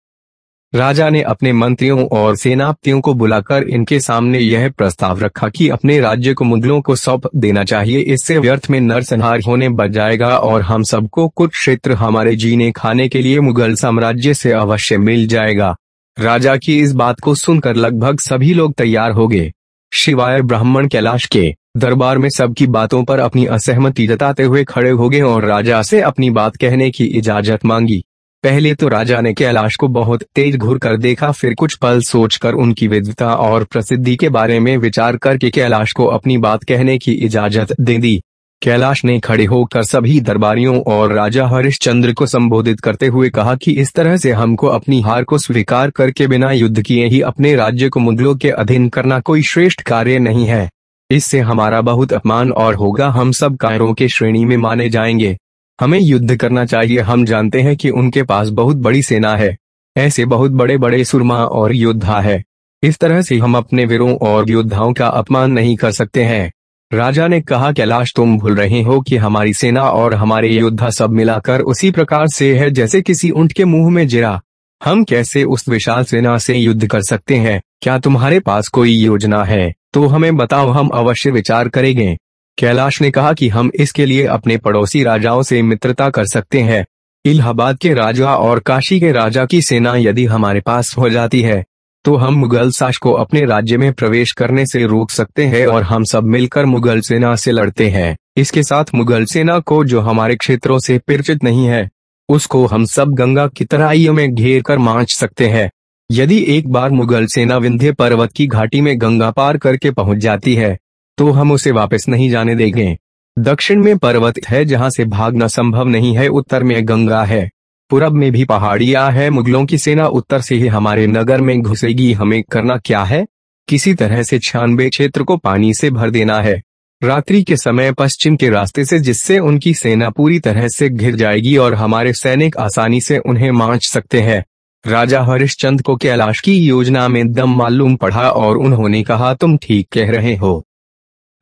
राजा ने अपने मंत्रियों और सेनापतियों को बुलाकर इनके सामने यह प्रस्ताव रखा कि अपने राज्य को मुगलों को सौंप देना चाहिए, इससे व्यर्थ में नरसंहार होने बच जाएगा और हम सबको कुछ क्षेत्र हमारे जीने खाने के लिए मुगल साम्राज्य से अवश्य मिल जाएगा। राजा की इस बात को सुनकर लगभग सभी लोग तैयार हो गए। शिवाय ब्राह्मण कैलाश के दरबार में सबकी बातों पर अपनी असहमति जताते हुए खड़े हो गए और राजा से अपनी बात कहने की इजाज़त मांगी। पहले तो राजा ने कैलाश को बहुत तेज घूर कर देखा, फिर कुछ पल सोचकर उनकी विद्वता और प्रसिद्धि के बारे में विचार करके कैलाश को अपनी बात कहने की इजाज़त दे दी। कैलाश ने खड़े होकर सभी दरबारियों और राजा हरिश्चंद्र को संबोधित करते हुए कहा कि इस तरह से हमको अपनी हार को स्वीकार करके बिना युद्ध किए ही अपने राज्य को मुगलों के अधीन करना कोई श्रेष्ठ कार्य नहीं है। इससे हमारा बहुत अपमान और होगा, हम सब कायरों के श्रेणी में माने जाएँगे। हमें युद्ध करना चाहिए। हम जानते हैं कि उनके पास बहुत बड़ी सेना है। ऐसे बहुत बड़े बड़े सुरमा और योद्धा है। इस तरह से हम अपने वीरों और योद्धाओं का अपमान नहीं कर सकते हैं। राजा ने कहा, कैलाश, तुम भूल रहे हो कि हमारी सेना और हमारे योद्धा सब मिलाकर उसी प्रकार से है जैसे किसी ऊँट के मुँह में जिरा। हम कैसे उस विशाल सेना से युद्ध कर सकते हैं? क्या तुम्हारे पास कोई योजना है? तो हमें बताओ, हम अवश्य विचार करेंगे। कैलाश ने कहा कि हम इसके लिए अपने पड़ोसी राजाओं से मित्रता कर सकते हैं। इलाहाबाद के राजा और काशी के राजा की सेना यदि हमारे पास हो जाती है तो हम मुगल साश को अपने राज्य में प्रवेश करने से रोक सकते हैं और हम सब मिलकर मुगल सेना से लड़ते हैं। इसके साथ मुगल सेना को जो हमारे क्षेत्रों से परिचित नहीं है, उसको हम सब गंगा की तराइयों में घेर कर मांच सकते हैं। यदि एक बार मुगल सेना विंध्य पर्वत की घाटी में गंगा पार करके पहुँच जाती है तो हम उसे वापस नहीं जाने देंगे। दक्षिण में पर्वत है जहाँ से भागना संभव नहीं है, उत्तर में गंगा है। पूरब में भी पहाड़िया है, मुगलों की सेना उत्तर से ही हमारे नगर में घुसेगी। हमें करना क्या है? किसी तरह से छियानबे क्षेत्र को पानी से भर देना है। रात्रि के समय पश्चिम के रास्ते से जिससे उनकी सेना पूरी तरह से घिर जाएगी और हमारे सैनिक आसानी से उन्हें मांच सकते हैं। राजा हरिश्चंद को कैलाश की योजना में दम मालूम पड़ा और उन्होंने कहा, तुम ठीक कह रहे हो।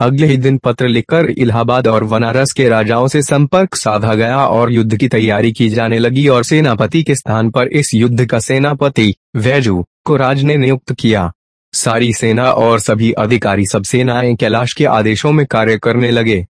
अगले ही दिन पत्र लिखकर इलाहाबाद और बनारस के राजाओं से संपर्क साधा गया और युद्ध की तैयारी की जाने लगी और सेनापति के स्थान पर इस युद्ध का सेनापति वैजू को राज ने नियुक्त किया। सारी सेना और सभी अधिकारी सब सेनाएँ कैलाश के आदेशों में कार्य करने लगे।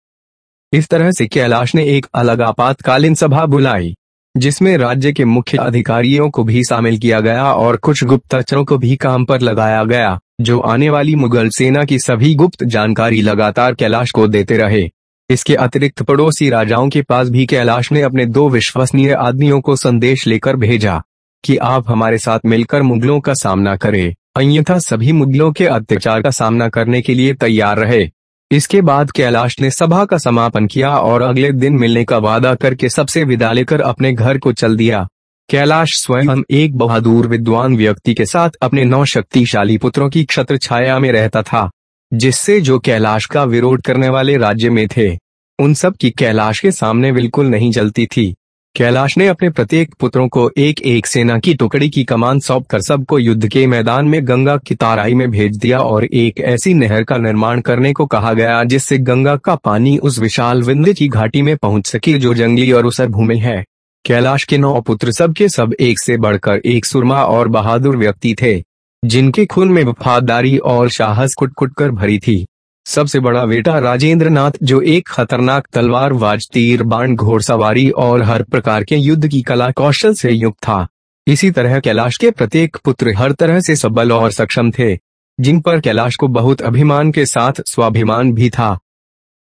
इस तरह से कैलाश ने एक अलग आपातकालीन सभा बुलाई, जिसमें राज्य के मुख्य अधिकारियों को भी शामिल किया गया और कुछ गुप्तचरों को भी काम पर लगाया गया। जो आने वाली मुगल सेना की सभी गुप्त जानकारी लगातार कैलाश को देते रहे। इसके अतिरिक्त पड़ोसी राजाओं के पास भी कैलाश ने अपने दो विश्वसनीय आदमियों को संदेश लेकर भेजा, कि आप हमारे साथ मिलकर मुगलों का सामना करें। अन्यथा सभी मुगलों के अत्याचार का सामना करने के लिए तैयार रहे। इसके बाद कैलाश ने सभा का समापन किया और अगले दिन मिलने का वादा करके सबसे विदा लेकर अपने घर को चल दिया। कैलाश स्वयं एक बहादुर विद्वान व्यक्ति के साथ अपने नौ शक्तिशाली पुत्रों की क्षत्र छाया में रहता था, जिससे जो कैलाश का विरोध करने वाले राज्य में थे, उन सब की कैलाश के सामने बिल्कुल नहीं चलती थी। कैलाश ने अपने प्रत्येक पुत्रों को एक एक सेना की टुकड़ी की कमान सौंप कर सबको युद्ध के मैदान में गंगा की ताराई में भेज दिया और एक ऐसी नहर का निर्माण करने को कहा गया जिससे गंगा का पानी उस विशाल विंध्य की घाटी में पहुँच सके जो जंगली और उसर भूमि है। कैलाश के नौ पुत्र सबके सब एक से बढ़कर एक सुरमा और बहादुर व्यक्ति थे, जिनके खून में वफादारी और साहस कुट कुट कर भरी थी। सबसे बड़ा बेटा राजेंद्र नाथ जो एक खतरनाक तलवार, वाज, तीर, बाण घोड़सवारी और हर प्रकार के युद्ध की कला कौशल से युक्त था। इसी तरह कैलाश के प्रत्येक पुत्र हर तरह से सबल और सक्षम थे, जिन पर कैलाश को बहुत अभिमान के साथ स्वाभिमान भी था।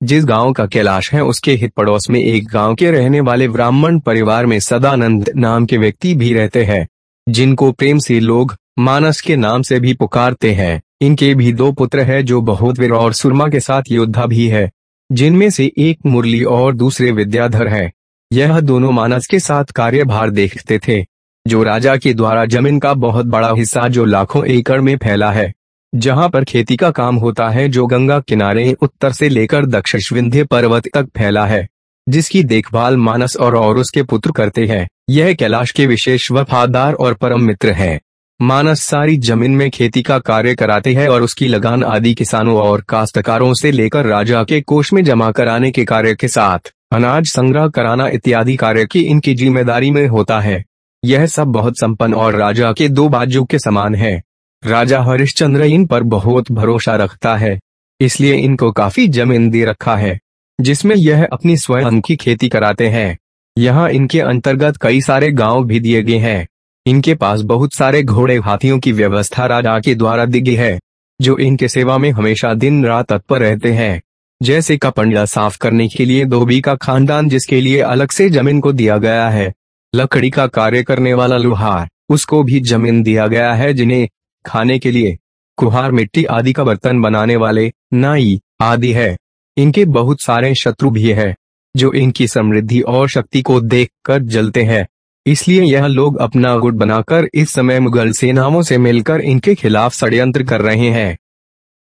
जिस गाँव का कैलाश है, उसके हित पड़ोस में एक गाँव के रहने वाले ब्राह्मण परिवार में सदानंद नाम के व्यक्ति भी रहते हैं, जिनको प्रेम से लोग मानस के नाम से भी पुकारते हैं। इनके भी दो पुत्र हैं, जो बहुत वीर और सुरमा के साथ योद्धा भी है, जिनमें से एक मुरली और दूसरे विद्याधर है। यह दोनों मानस के साथ कार्यभार देखते थे, जो राजा के द्वारा ज़मीन का बहुत बड़ा हिस्सा जो लाखों एकड़ में फैला है। जहाँ पर खेती का काम होता है जो गंगा किनारे उत्तर से लेकर दक्षिण विंध्य पर्वत तक फैला है जिसकी देखभाल मानस और, और उसके पुत्र करते हैं। यह कैलाश के विशेष वफादार और परम मित्र है। मानस सारी ज़मीन में खेती का कार्य कराते हैं और उसकी लगान आदि किसानों और काश्तकारों से लेकर राजा के कोष में जमा कराने के कार्य के साथ अनाज संग्रह कराना इत्यादि कार्य की इनकी ज़िम्मेदारी में होता है। यह सब बहुत संपन्न और राजा के दो बाजू के समान है। राजा हरिश्चंद्र इन पर बहुत भरोसा रखता है, इसलिए इनको काफ़ी ज़मीन दे रखा है, जिसमें यह अपनी स्वयं की खेती कराते हैं। यहाँ इनके अंतर्गत कई सारे गाँव भी दिए गए हैं। इनके पास बहुत सारे घोड़े हाथियों की व्यवस्था राजा के द्वारा दी गई है, जो इनके सेवा में हमेशा दिन रात तत्पर रहते हैं। जैसे कपंडा साफ़ करने के लिए धोबी का खानदान जिसके लिए अलग से ज़मीन को दिया गया है, लकड़ी का कार्य करने वाला लुहार उसको भी ज़मीन दिया गया है जिन्हें खाने के लिए। कुहार मिट्टी आदि का बर्तन बनाने वाले नाई आदि है। इनके बहुत सारे शत्रु भी है, जो इनकी समृद्धि और शक्ति को देखकर जलते हैं। इसलिए यह लोग अपना गुट बनाकर इस समय मुगल सेनाओं से मिलकर इनके खिलाफ षड्यंत्र कर रहे हैं।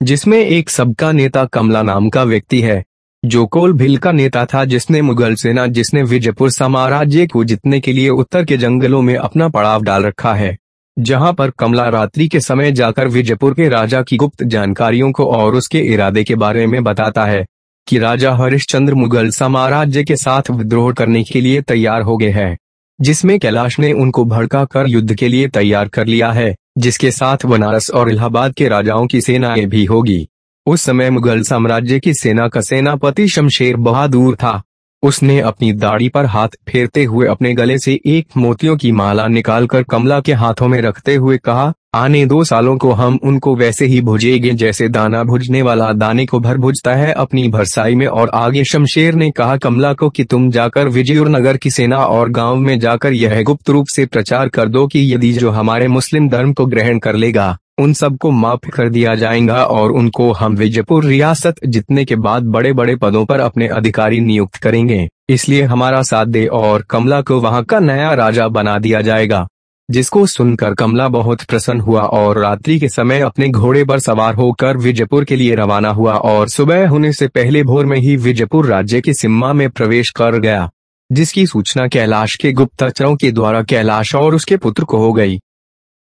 जिसमें एक सबका नेता कमला नाम का व्यक्ति है, जो कोल भिल का नेता था जिसने मुगल सेना जिसने विजयपुर साम्राज्य को जीतने के लिए उत्तर के जंगलों में अपना पड़ाव डाल रखा है। जहाँ पर कमला रात्रि के समय जाकर विजयपुर के राजा की गुप्त जानकारियों को और उसके इरादे के बारे में बताता है कि राजा हरिश्चंद्र मुगल साम्राज्य के साथ विद्रोह करने के लिए तैयार हो गए हैं, जिसमें कैलाश ने उनको भड़का कर युद्ध के लिए तैयार कर लिया है, जिसके साथ बनारस और इलाहाबाद के राजाओं की सेनाएँ भी होगी। उस समय मुगल साम्राज्य की सेना का सेनापति शमशेर बहादुर था। उसने अपनी दाढ़ी पर हाथ फेरते हुए अपने गले से एक मोतियों की माला निकालकर कमला के हाथों में रखते हुए कहा, आने दो सालों को हम उनको वैसे ही भुजेंगे जैसे दाना भुजने वाला दाने को भर भुजता है अपनी भरसाई में और आगे शमशेर ने कहा, कमला को कि तुम जाकर विजयपुर नगर की सेना और गाँव में जाकर यह गुप्त रूप से प्रचार कर दो कि यदि जो हमारे मुस्लिम धर्म को ग्रहण कर लेगा। उन सबको माफ़ कर दिया जाएगा और उनको हम विजयपुर रियासत जीतने के बाद बड़े बड़े पदों पर अपने अधिकारी नियुक्त करेंगे। इसलिए हमारा साथ दे और कमला को वहाँ का नया राजा बना दिया जाएगा। जिसको सुनकर कमला बहुत प्रसन्न हुआ और रात्रि के समय अपने घोड़े पर सवार होकर विजयपुर के लिए रवाना हुआ और सुबह होने से पहले भोर में ही विजयपुर राज्य की सीमा में प्रवेश कर गया, जिसकी सूचना कैलाश के गुप्तचरों के द्वारा कैलाश और उसके पुत्र को हो गई।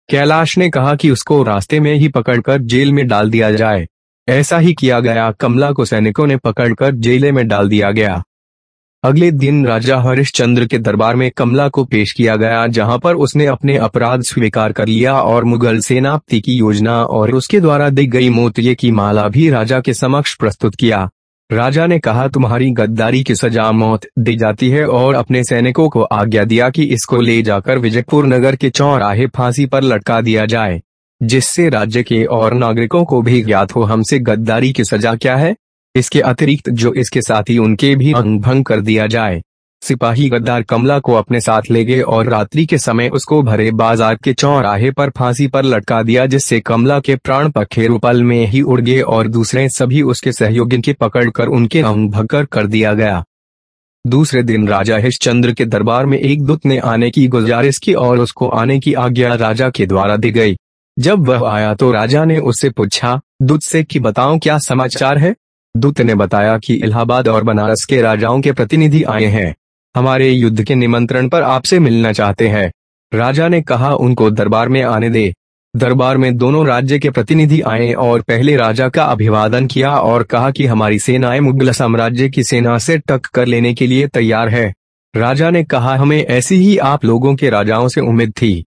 कैलाश ने कहा कि उसको रास्ते में ही पकड़कर जेल में डाल दिया जाए। ऐसा ही किया गया, कमला को सैनिकों ने पकड़कर जेल में डाल दिया गया। अगले दिन राजा हरिश्चंद्र के दरबार में कमला को पेश किया गया, जहाँ पर उसने अपने अपराध स्वीकार कर लिया और मुगल सेनापति की योजना और उसके द्वारा दी गई मोतिये की माला भी राजा के समक्ष प्रस्तुत किया। राजा ने कहा, तुम्हारी गद्दारी की सजा मौत दी जाती है और अपने सैनिकों को आज्ञा दिया कि इसको ले जाकर विजयपुर नगर के चौराहे फांसी पर लटका दिया जाए, जिससे राज्य के और नागरिकों को भी ज्ञात हो हमसे गद्दारी की सजा क्या है। इसके अतिरिक्त जो इसके साथ ही उनके भी अंग भंग कर दिया जाए। सिपाही गद्दार कमला को अपने साथ ले गए और रात्रि के समय उसको भरे बाज़ार के चौराहे पर फांसी पर लटका दिया, जिससे कमला के प्राण पखे रूपल में ही उड़ गए और दूसरे सभी उसके सहयोगी के पकड़कर उनके अंग भकर कर दिया गया। दूसरे दिन राजा हरिश्चंद्र के दरबार में एक दूत ने आने की गुजारिश की और उसको आने की आज्ञा राजा के द्वारा दी गई। जब वह आया तो राजा ने उससे पूछा, दूत से कि बताओ क्या समाचार है? दूत ने बताया कि इलाहाबाद और बनारस के राजाओं के प्रतिनिधि आए हैं। हमारे युद्ध के निमंत्रण पर आपसे मिलना चाहते हैं। राजा ने कहा, उनको दरबार में आने दे। दरबार में दोनों राज्य के प्रतिनिधि आए और पहले राजा का अभिवादन किया और कहा कि हमारी सेनाएँ मुगल साम्राज्य की सेना से टक कर लेने के लिए तैयार है। राजा ने कहा, हमें ऐसी ही आप लोगों के राजाओं से उम्मीद थी।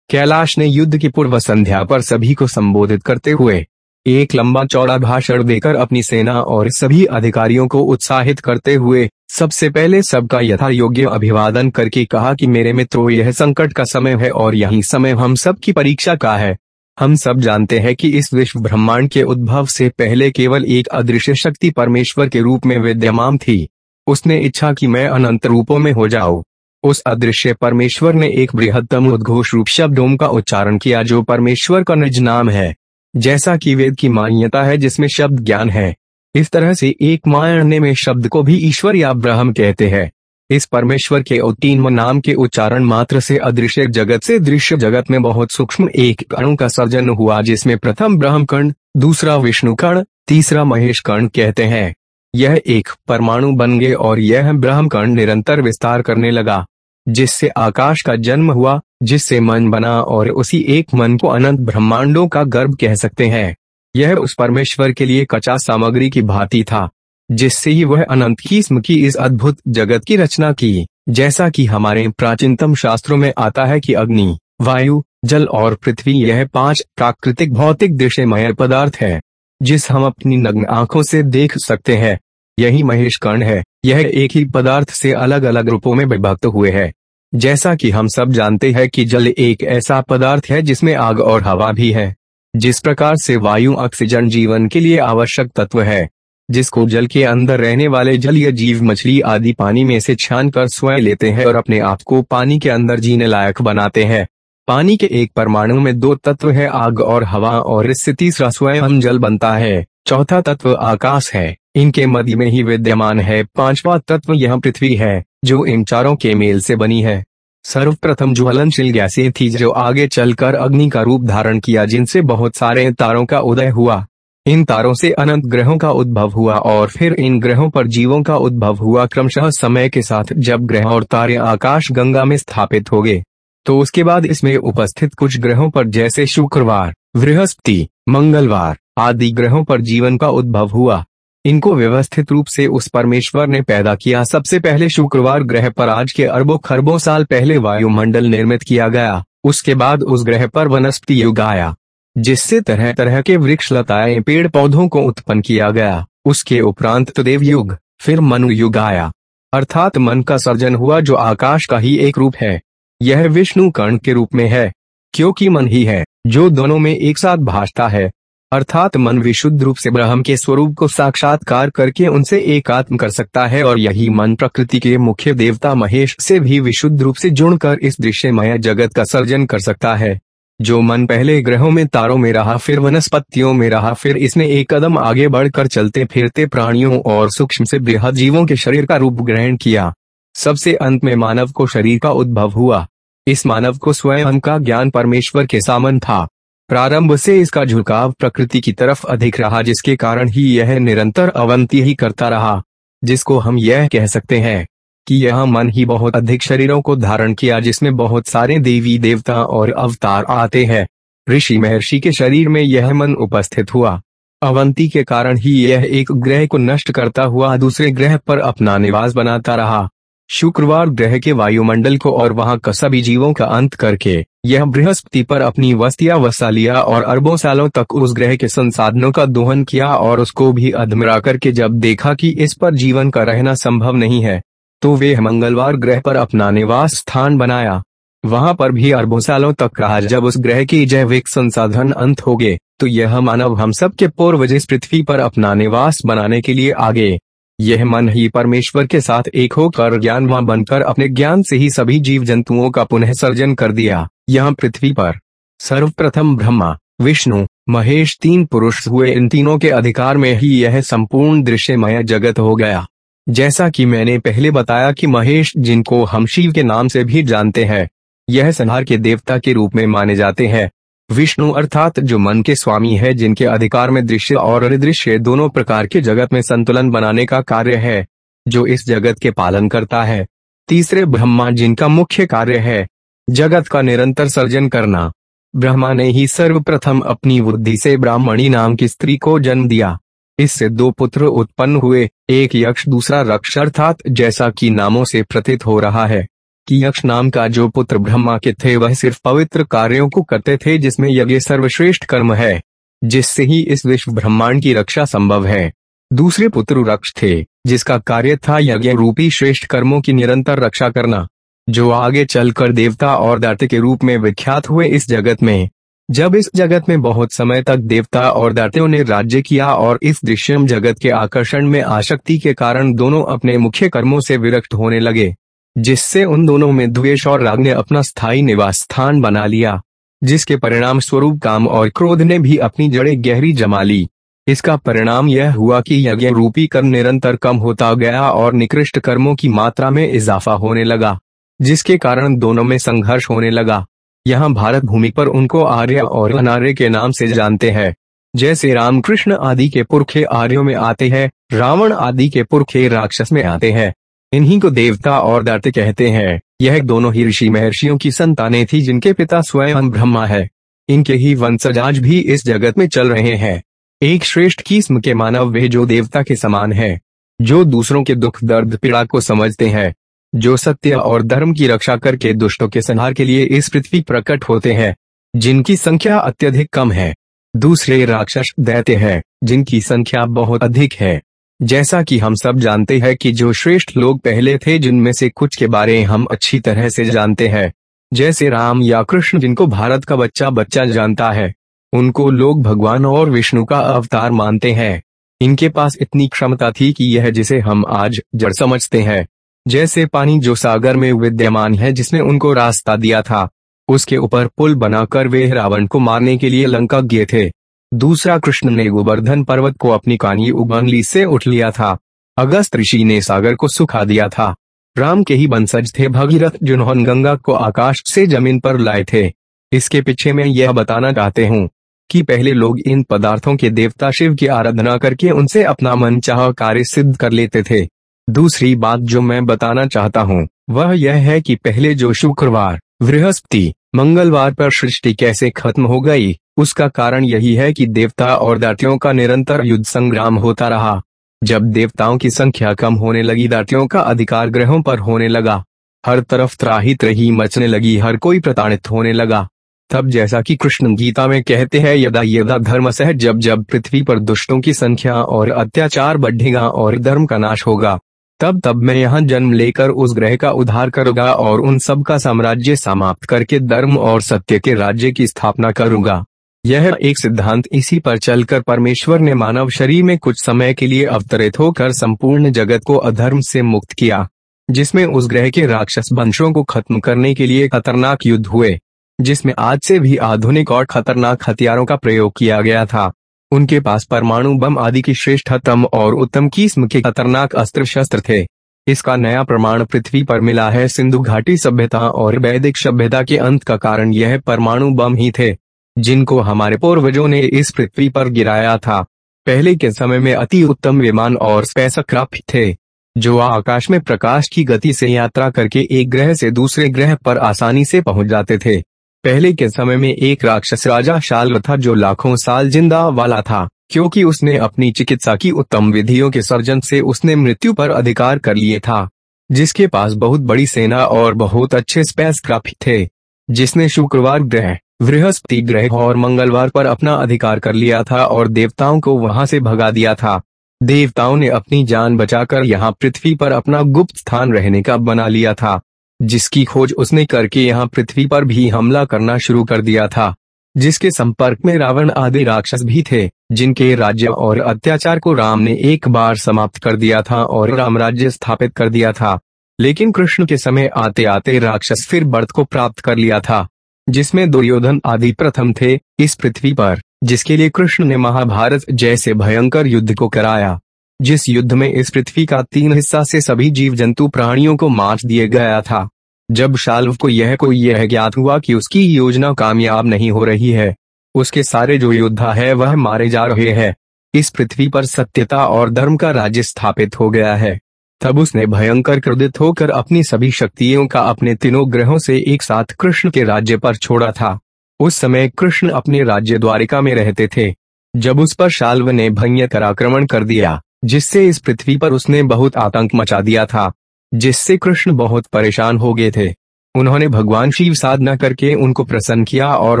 कैलाश ने युद्ध की पूर्व संध्या पर सभी को संबोधित करते हुए एक लंबा चौड़ा भाषण देकर अपनी सेना और सभी अधिकारियों को उत्साहित करते हुए, सबसे पहले सबका यथा योग्य अभिवादन करके कहा कि मेरे मित्रों, यह संकट का समय है और यही समय हम सब की परीक्षा का है। हम सब जानते हैं कि इस विश्व ब्रह्मांड के उद्भव से पहले केवल एक अदृश्य शक्ति परमेश्वर के रूप में विद्यमान थी। उसने इच्छा कि मैं अनंत रूपों में हो जाऊँ। उस अदृश्य परमेश्वर ने एक बृहत्तम उद्घोष रूप शब्द का उच्चारण किया जो परमेश्वर का निज नाम है। जैसा कि वेद की मान्यता है जिसमें शब्द ज्ञान है। इस तरह से एक मायने में शब्द को भी ईश्वर या ब्रह्म कहते हैं। इस परमेश्वर के उत्तीन नाम के उच्चारण मात्र से अदृश्य जगत से दृश्य जगत में बहुत सूक्ष्म एक कणु का सर्जन हुआ जिसमें प्रथम ब्रह्म कर्ण दूसरा विष्णु कर्ण तीसरा महेश कर्ण कहते हैं। यह एक परमाणु बन गए और यह ब्रह्म कर्ण निरंतर विस्तार करने लगा। जिससे आकाश का जन्म हुआ, जिससे मन बना और उसी एक मन को अनंत ब्रह्मांडों का गर्भ कह सकते हैं। यह उस परमेश्वर के लिए कचा सामग्री की भांति था, जिससे ही वह अनंत किस्म की इस अद्भुत जगत की रचना की। जैसा कि हमारे प्राचीनतम शास्त्रों में आता है कि अग्नि, वायु, जल और पृथ्वी यह पाँच प्राकृतिक भौतिक दृश्यमय पदार्थ है, जिस हम अपनी नग्न आँखों से देख सकते हैं। यही महेश कर्ण है। यह एक ही पदार्थ से अलग अलग रूपों में विभक्त हुए है। जैसा कि हम सब जानते हैं कि जल एक ऐसा पदार्थ है जिसमें आग और हवा भी है। जिस प्रकार से वायु ऑक्सीजन जीवन के लिए आवश्यक तत्व है। जिसको जल के अंदर रहने वाले जलीय जीव मछली आदि पानी में से छान कर स्वयं लेते हैं और अपने आप को पानी के अंदर जीने लायक बनाते हैं। पानी के एक परमाणु में दो तत्व है, आग और हवा, और इससे तीसरा स्वयं जल बनता है। चौथा तत्व आकाश है। इनके मध्य में ही विद्यमान है। पांचवा तत्व यह पृथ्वी है, जो इन चारों के मेल से बनी है। सर्वप्रथम ज्वलनशील गैसें थी जो आगे चलकर अग्नि का रूप धारण किया, जिनसे बहुत सारे तारों का उदय हुआ। इन तारों से अनंत ग्रहों का उद्भव हुआ और फिर इन ग्रहों पर जीवों का उद्भव हुआ। क्रमशः समय के साथ जब ग्रह और तारे आकाश गंगा में स्थापित हो गए तो उसके बाद इसमें उपस्थित कुछ ग्रहों पर जैसे शुक्रवार, बृहस्पति, मंगलवार आदि ग्रहों पर जीवन का उद्भव हुआ। इनको व्यवस्थित रूप से उस परमेश्वर ने पैदा किया। सबसे पहले शुक्रवार ग्रह पर आज के अरबों खरबों साल पहले वायुमंडल निर्मित किया गया। उसके बाद उस ग्रह पर वनस्पति युग आया, जिससे तरह तरह के वृक्ष, लताएँ पेड़ पौधों को उत्पन्न किया गया। उसके उपरांत देव युग, फिर मनु युग आया। अर्थात मन का सर्जन हुआ जो आकाश का ही एक रूप है। यह विष्णु कर्ण के रूप में है, क्योंकि मन ही है, जो दोनों में एक साथ भाषता है। अर्थात मन विशुद्ध रूप से ब्रह्म के स्वरूप को साक्षात्कार करके उनसे एकात्म कर सकता है और यही मन प्रकृति के मुख्य देवता महेश से भी विशुद्ध रूप से जुड़कर इस दृश्यमय जगत का सर्जन कर सकता है। जो मन पहले ग्रहों में तारों में रहा, फिर वनस्पतियों में रहा, फिर इसने एक कदम आगे बढ़कर चलते फिरते प्राणियों और सूक्ष्म से बृहद जीवों के शरीर का रूप ग्रहण किया। सबसे अंत में मानव को शरीर का उद्भव हुआ। इस मानव को स्वयं का ज्ञान परमेश्वर के सामन था। प्रारंभ से इसका झुकाव प्रकृति की तरफ़ अधिक रहा, जिसके कारण ही यह निरंतर अवंती ही करता रहा, जिसको हम यह कह सकते हैं कि यह मन ही बहुत अधिक शरीरों को धारण किया, जिसमें बहुत सारे देवी देवता और अवतार आते हैं। ऋषि महर्षि के शरीर में यह मन उपस्थित हुआ। अवंती के कारण ही यह एक ग्रह को नष्ट करता हुआ दूसरे ग्रह पर अपना निवास बनाता रहा। शुक्रवार ग्रह के वायुमंडल को और वहाँ का सभी जीवों का अंत करके, यह बृहस्पति पर अपनी वस्तियाँ वसा लिया और अरबों सालों तक उस ग्रह के संसाधनों का दोहन किया और उसको भी अधमरा करके जब देखा कि इस पर जीवन का रहना संभव नहीं है तो वे मंगलवार ग्रह पर अपना निवास स्थान बनाया। वहाँ पर भी अरबों सालों तक रहा। जब उस ग्रह की जैविक संसाधन अंत हो गए तो यह मानव हम सब के पूर्वज पृथ्वी पर अपना निवास बनाने के लिए आगे यह मन ही परमेश्वर के साथ एक होकर ज्ञानवान बनकर अपने ज्ञान से ही सभी जीव जंतुओं का पुनः सर्जन कर दिया। यहाँ पृथ्वी पर सर्वप्रथम ब्रह्मा, विष्णु, महेश तीन पुरुष हुए। इन तीनों के अधिकार में ही यह संपूर्ण दृश्यमय जगत हो गया। जैसा कि मैंने पहले बताया कि महेश, जिनको हम शिव के नाम से भी जानते हैं, यह संहार के देवता के रूप में माने जाते हैं। विष्णु अर्थात जो मन के स्वामी है, जिनके अधिकार में दृश्य और अदृश्य दोनों प्रकार के जगत में संतुलन बनाने का कार्य है, जो इस जगत के पालन करता है। तीसरे ब्रह्मा जिनका मुख्य कार्य है, जगत का निरंतर सर्जन करना। ब्रह्मा ने ही सर्वप्रथम अपनी बुद्धि से ब्राह्मणी नाम की स्त्री को जन्म दिया। इससे दो पुत्र उत्पन्न हुए, एक यक्ष, दूसरा रक्ष, अर्थात जैसा कि नामों से प्रतीत हो रहा है। कि यक्ष नाम का जो पुत्र ब्रह्मा के थे, वह सिर्फ़ पवित्र कार्यों को करते थे, जिसमें यज्ञ सर्वश्रेष्ठ कर्म है, जिससे ही इस विश्व ब्रह्मांड की रक्षा संभव है। दूसरे पुत्र रक्ष थे, जिसका कार्य था यज्ञ रूपी श्रेष्ठ कर्मों की निरंतर रक्षा करना, जो आगे चलकर देवता और दाते के रूप में विख्यात हुए इस जगत में। जब इस जगत में बहुत समय तक देवता और दातियों ने राज्य किया और इस दृश्यम जगत के आकर्षण में आसक्ति के कारण दोनों अपने मुख्य कर्मों से विरक्त होने लगे जिससे उन दोनों में द्वेष और राग ने अपना स्थायी निवास स्थान बना लिया, जिसके परिणाम स्वरूप काम और क्रोध ने भी अपनी जड़ें गहरी जमा ली। इसका परिणाम यह हुआ कि यज्ञ रूपी कर्म निरंतर कम होता गया और निकृष्ट कर्मों की मात्रा में इजाफा होने लगा, जिसके कारण दोनों में संघर्ष होने लगा। यहाँ भारत भूमि पर उनको आर्य और अनार्य के नाम से जानते हैं। जैसे रामकृष्ण आदि के पुरखे आर्यों में आते हैं, रावण आदि के पुरखे राक्षस में आते हैं। इन्हीं को देवता और दर्त कहते हैं। यह दोनों ही ऋषि महर्षियों की संतानें थी जिनके पिता स्वयं ब्रह्मा है। इनके ही वंशज आज भी इस जगत में चल रहे हैं। एक श्रेष्ठ किस्म के मानव वे जो देवता के समान है, जो दूसरों के दुख, दर्द, पीड़ा को समझते हैं, जो सत्य और धर्म की रक्षा करके दुष्टों के संहार के लिए इस पृथ्वी प्रकट होते हैं, जिनकी संख्या अत्यधिक कम है। दूसरे राक्षस दैत्य है, जिनकी संख्या बहुत अधिक है। जैसा कि हम सब जानते हैं कि जो श्रेष्ठ लोग पहले थे, जिनमें से कुछ के बारे हम अच्छी तरह से जानते हैं। जैसे राम या कृष्ण, जिनको भारत का बच्चा बच्चा जानता है। उनको लोग भगवान और विष्णु का अवतार मानते हैं। इनके पास इतनी क्षमता थी कि यह जिसे हम आज जड़ समझते हैं। जैसे पानी जो सागर में विद्यमान है, जिसने उनको रास्ता दिया था। उसके ऊपर पुल बनाकर वे रावण को मारने के लिए लंका गए थे। दूसरा कृष्ण ने गोवर्धन पर्वत को अपनी कानी उगंगली से उठ लिया था। अगस्त ऋषि ने सागर को सुखा दिया था। राम के ही बंसज थे भगीरथ जिन्होंने गंगा को आकाश से ज़मीन पर लाए थे। इसके पीछे मैं यह बताना चाहते हूँ कि पहले लोग इन पदार्थों के देवता शिव की आराधना करके उनसे अपना मन चाह कार्य सिद्ध कर लेते थे। दूसरी बात जो मैं बताना चाहता हूँ, वह यह है कि पहले जो शुक्रवार, बृहस्पति मंगलवार पर सृष्टि कैसे खत्म हो गई? उसका कारण यही है कि देवता और दातियों का निरंतर युद्ध संग्राम होता रहा। जब देवताओं की संख्या कम होने लगी, दातियों का अधिकार ग्रहों पर होने लगा। हर तरफ़ त्राही त्रही मचने लगी, हर कोई प्रताड़ित होने लगा। तब जैसा कि कृष्ण गीता में कहते हैं, यदा यदा धर्म सह जब जब पृथ्वी पर दुष्टों की संख्या और अत्याचार बढ़ेगा और धर्म का नाश होगा। तब तब मैं यहाँ जन्म लेकर उस ग्रह का उद्धार करूँगा और उन सब का साम्राज्य समाप्त करके धर्म और सत्य के राज्य की स्थापना करूँगा। यह एक सिद्धांत इसी पर चलकर परमेश्वर ने मानव शरीर में कुछ समय के लिए अवतरित होकर संपूर्ण जगत को अधर्म से मुक्त किया, जिसमें उस ग्रह के राक्षस वंशों को खत्म करने के लिए खतरनाक युद्ध हुए, जिसमें आज से भी आधुनिक और खतरनाक हथियारों का प्रयोग किया गया था। उनके पास परमाणु बम आदि की श्रेष्ठतम और उत्तम किस्म के खतरनाक अस्त्र शस्त्र थे। इसका नया प्रमाण पृथ्वी पर मिला है। सिंधु घाटी सभ्यता और वैदिक सभ्यता के अंत का कारण यह परमाणु बम ही थे, जिनको हमारे पूर्वजों ने इस पृथ्वी पर गिराया था। पहले के समय में अति उत्तम विमान और स्पेसक्राफ्ट थे, जो आकाश में प्रकाश की गति से यात्रा करके एक ग्रह से दूसरे ग्रह पर आसानी से पहुँच जाते थे। पहले के समय में एक राक्षस राजा शाल था जो लाखों साल ज़िंदा वाला था, क्योंकि उसने अपनी चिकित्सा की उत्तम विधियों के सर्जन से उसने मृत्यु पर अधिकार कर लिए था, जिसके पास बहुत बड़ी सेना और बहुत अच्छे स्पेस क्राफ्ट थे, जिसने शुक्रवार ग्रह, बृहस्पति ग्रह और मंगलवार पर अपना अधिकार कर लिया था और देवताओं को वहाँ से भगा दिया था। देवताओं ने अपनी जान बचाकर यहाँ पृथ्वी पर अपना गुप्त स्थान रहने का बना लिया था। जिसकी खोज उसने करके यहाँ पृथ्वी पर भी हमला करना शुरू कर दिया था, जिसके संपर्क में रावण आदि राक्षस भी थे, जिनके राज्य और अत्याचार को राम ने एक बार समाप्त कर दिया था और राम राज्य स्थापित कर दिया था। लेकिन कृष्ण के समय आते आते राक्षस फिर बढ़त को प्राप्त कर लिया था, जिसमें दुर्योधन आदि प्रथम थे इस पृथ्वी पर, जिसके लिए कृष्ण ने महाभारत जैसे भयंकर युद्ध को कराया। जिस युद्ध में इस पृथ्वी का तीन हिस्सा से सभी जीव जंतु प्राणियों को मार दिया गया था, जब शाल्व को यह को यह ज्ञात हुआ कि उसकी योजना कामयाब नहीं हो रही है, उसके सारे जो योद्धा है वह मारे जा रहे हैं। इस पृथ्वी पर सत्यता और धर्म का राज्य स्थापित हो गया है। तब उसने भयंकर क्रोधित होकर अपनी सभी शक्तियों का अपने तीनों ग्रहों से एक साथ कृष्ण के राज्य पर छोड़ा था। उस समय कृष्ण अपने राज्य द्वारिका में रहते थे। जब उस पर शाल्व ने भयंकर आक्रमण कर दिया जिससे इस पृथ्वी पर उसने बहुत आतंक मचा दिया था, जिससे कृष्ण बहुत परेशान हो गए थे। उन्होंने भगवान शिव साधना करके उनको प्रसन्न किया और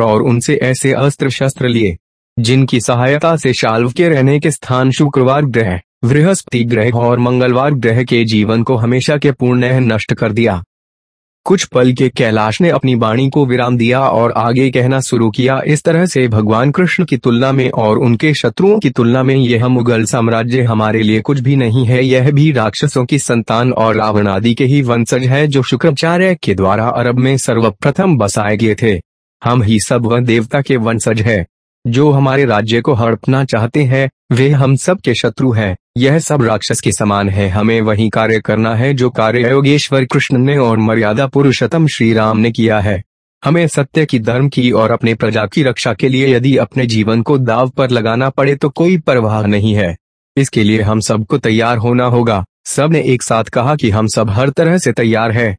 और उनसे ऐसे अस्त्र शस्त्र लिए, जिनकी सहायता से शाल्व के रहने के स्थान शुक्रवार ग्रह, बृहस्पति ग्रह और मंगलवार ग्रह के जीवन को हमेशा के पूर्ण नष्ट कर दिया। कुछ पल के कैलाश ने अपनी वाणी को विराम दिया और आगे कहना शुरू किया, इस तरह से भगवान कृष्ण की तुलना में और उनके शत्रुओं की तुलना में यह मुगल साम्राज्य हमारे लिए कुछ भी नहीं है, यह भी राक्षसों की संतान और रावण आदि के ही वंशज है जो शुक्राचार्य के द्वारा अरब में सर्वप्रथम बसाए गए थे। हम ही सब वह देवता के वंशज है। जो हमारे राज्य को हड़पना चाहते हैं, वे हम सब के शत्रु हैं। यह सब राक्षस के समान है, हमें वही कार्य करना है जो कार्य योगेश्वर कृष्ण ने और मर्यादा पुरुषोत्तम श्री राम ने किया है। हमें सत्य की, धर्म की और अपने प्रजा की रक्षा के लिए यदि अपने जीवन को दाव पर लगाना पड़े तो कोई परवाह नहीं है। इसके लिए हम सबको तैयार होना होगा। सबने एक साथ कहा कि हम सब हर तरह से तैयार है।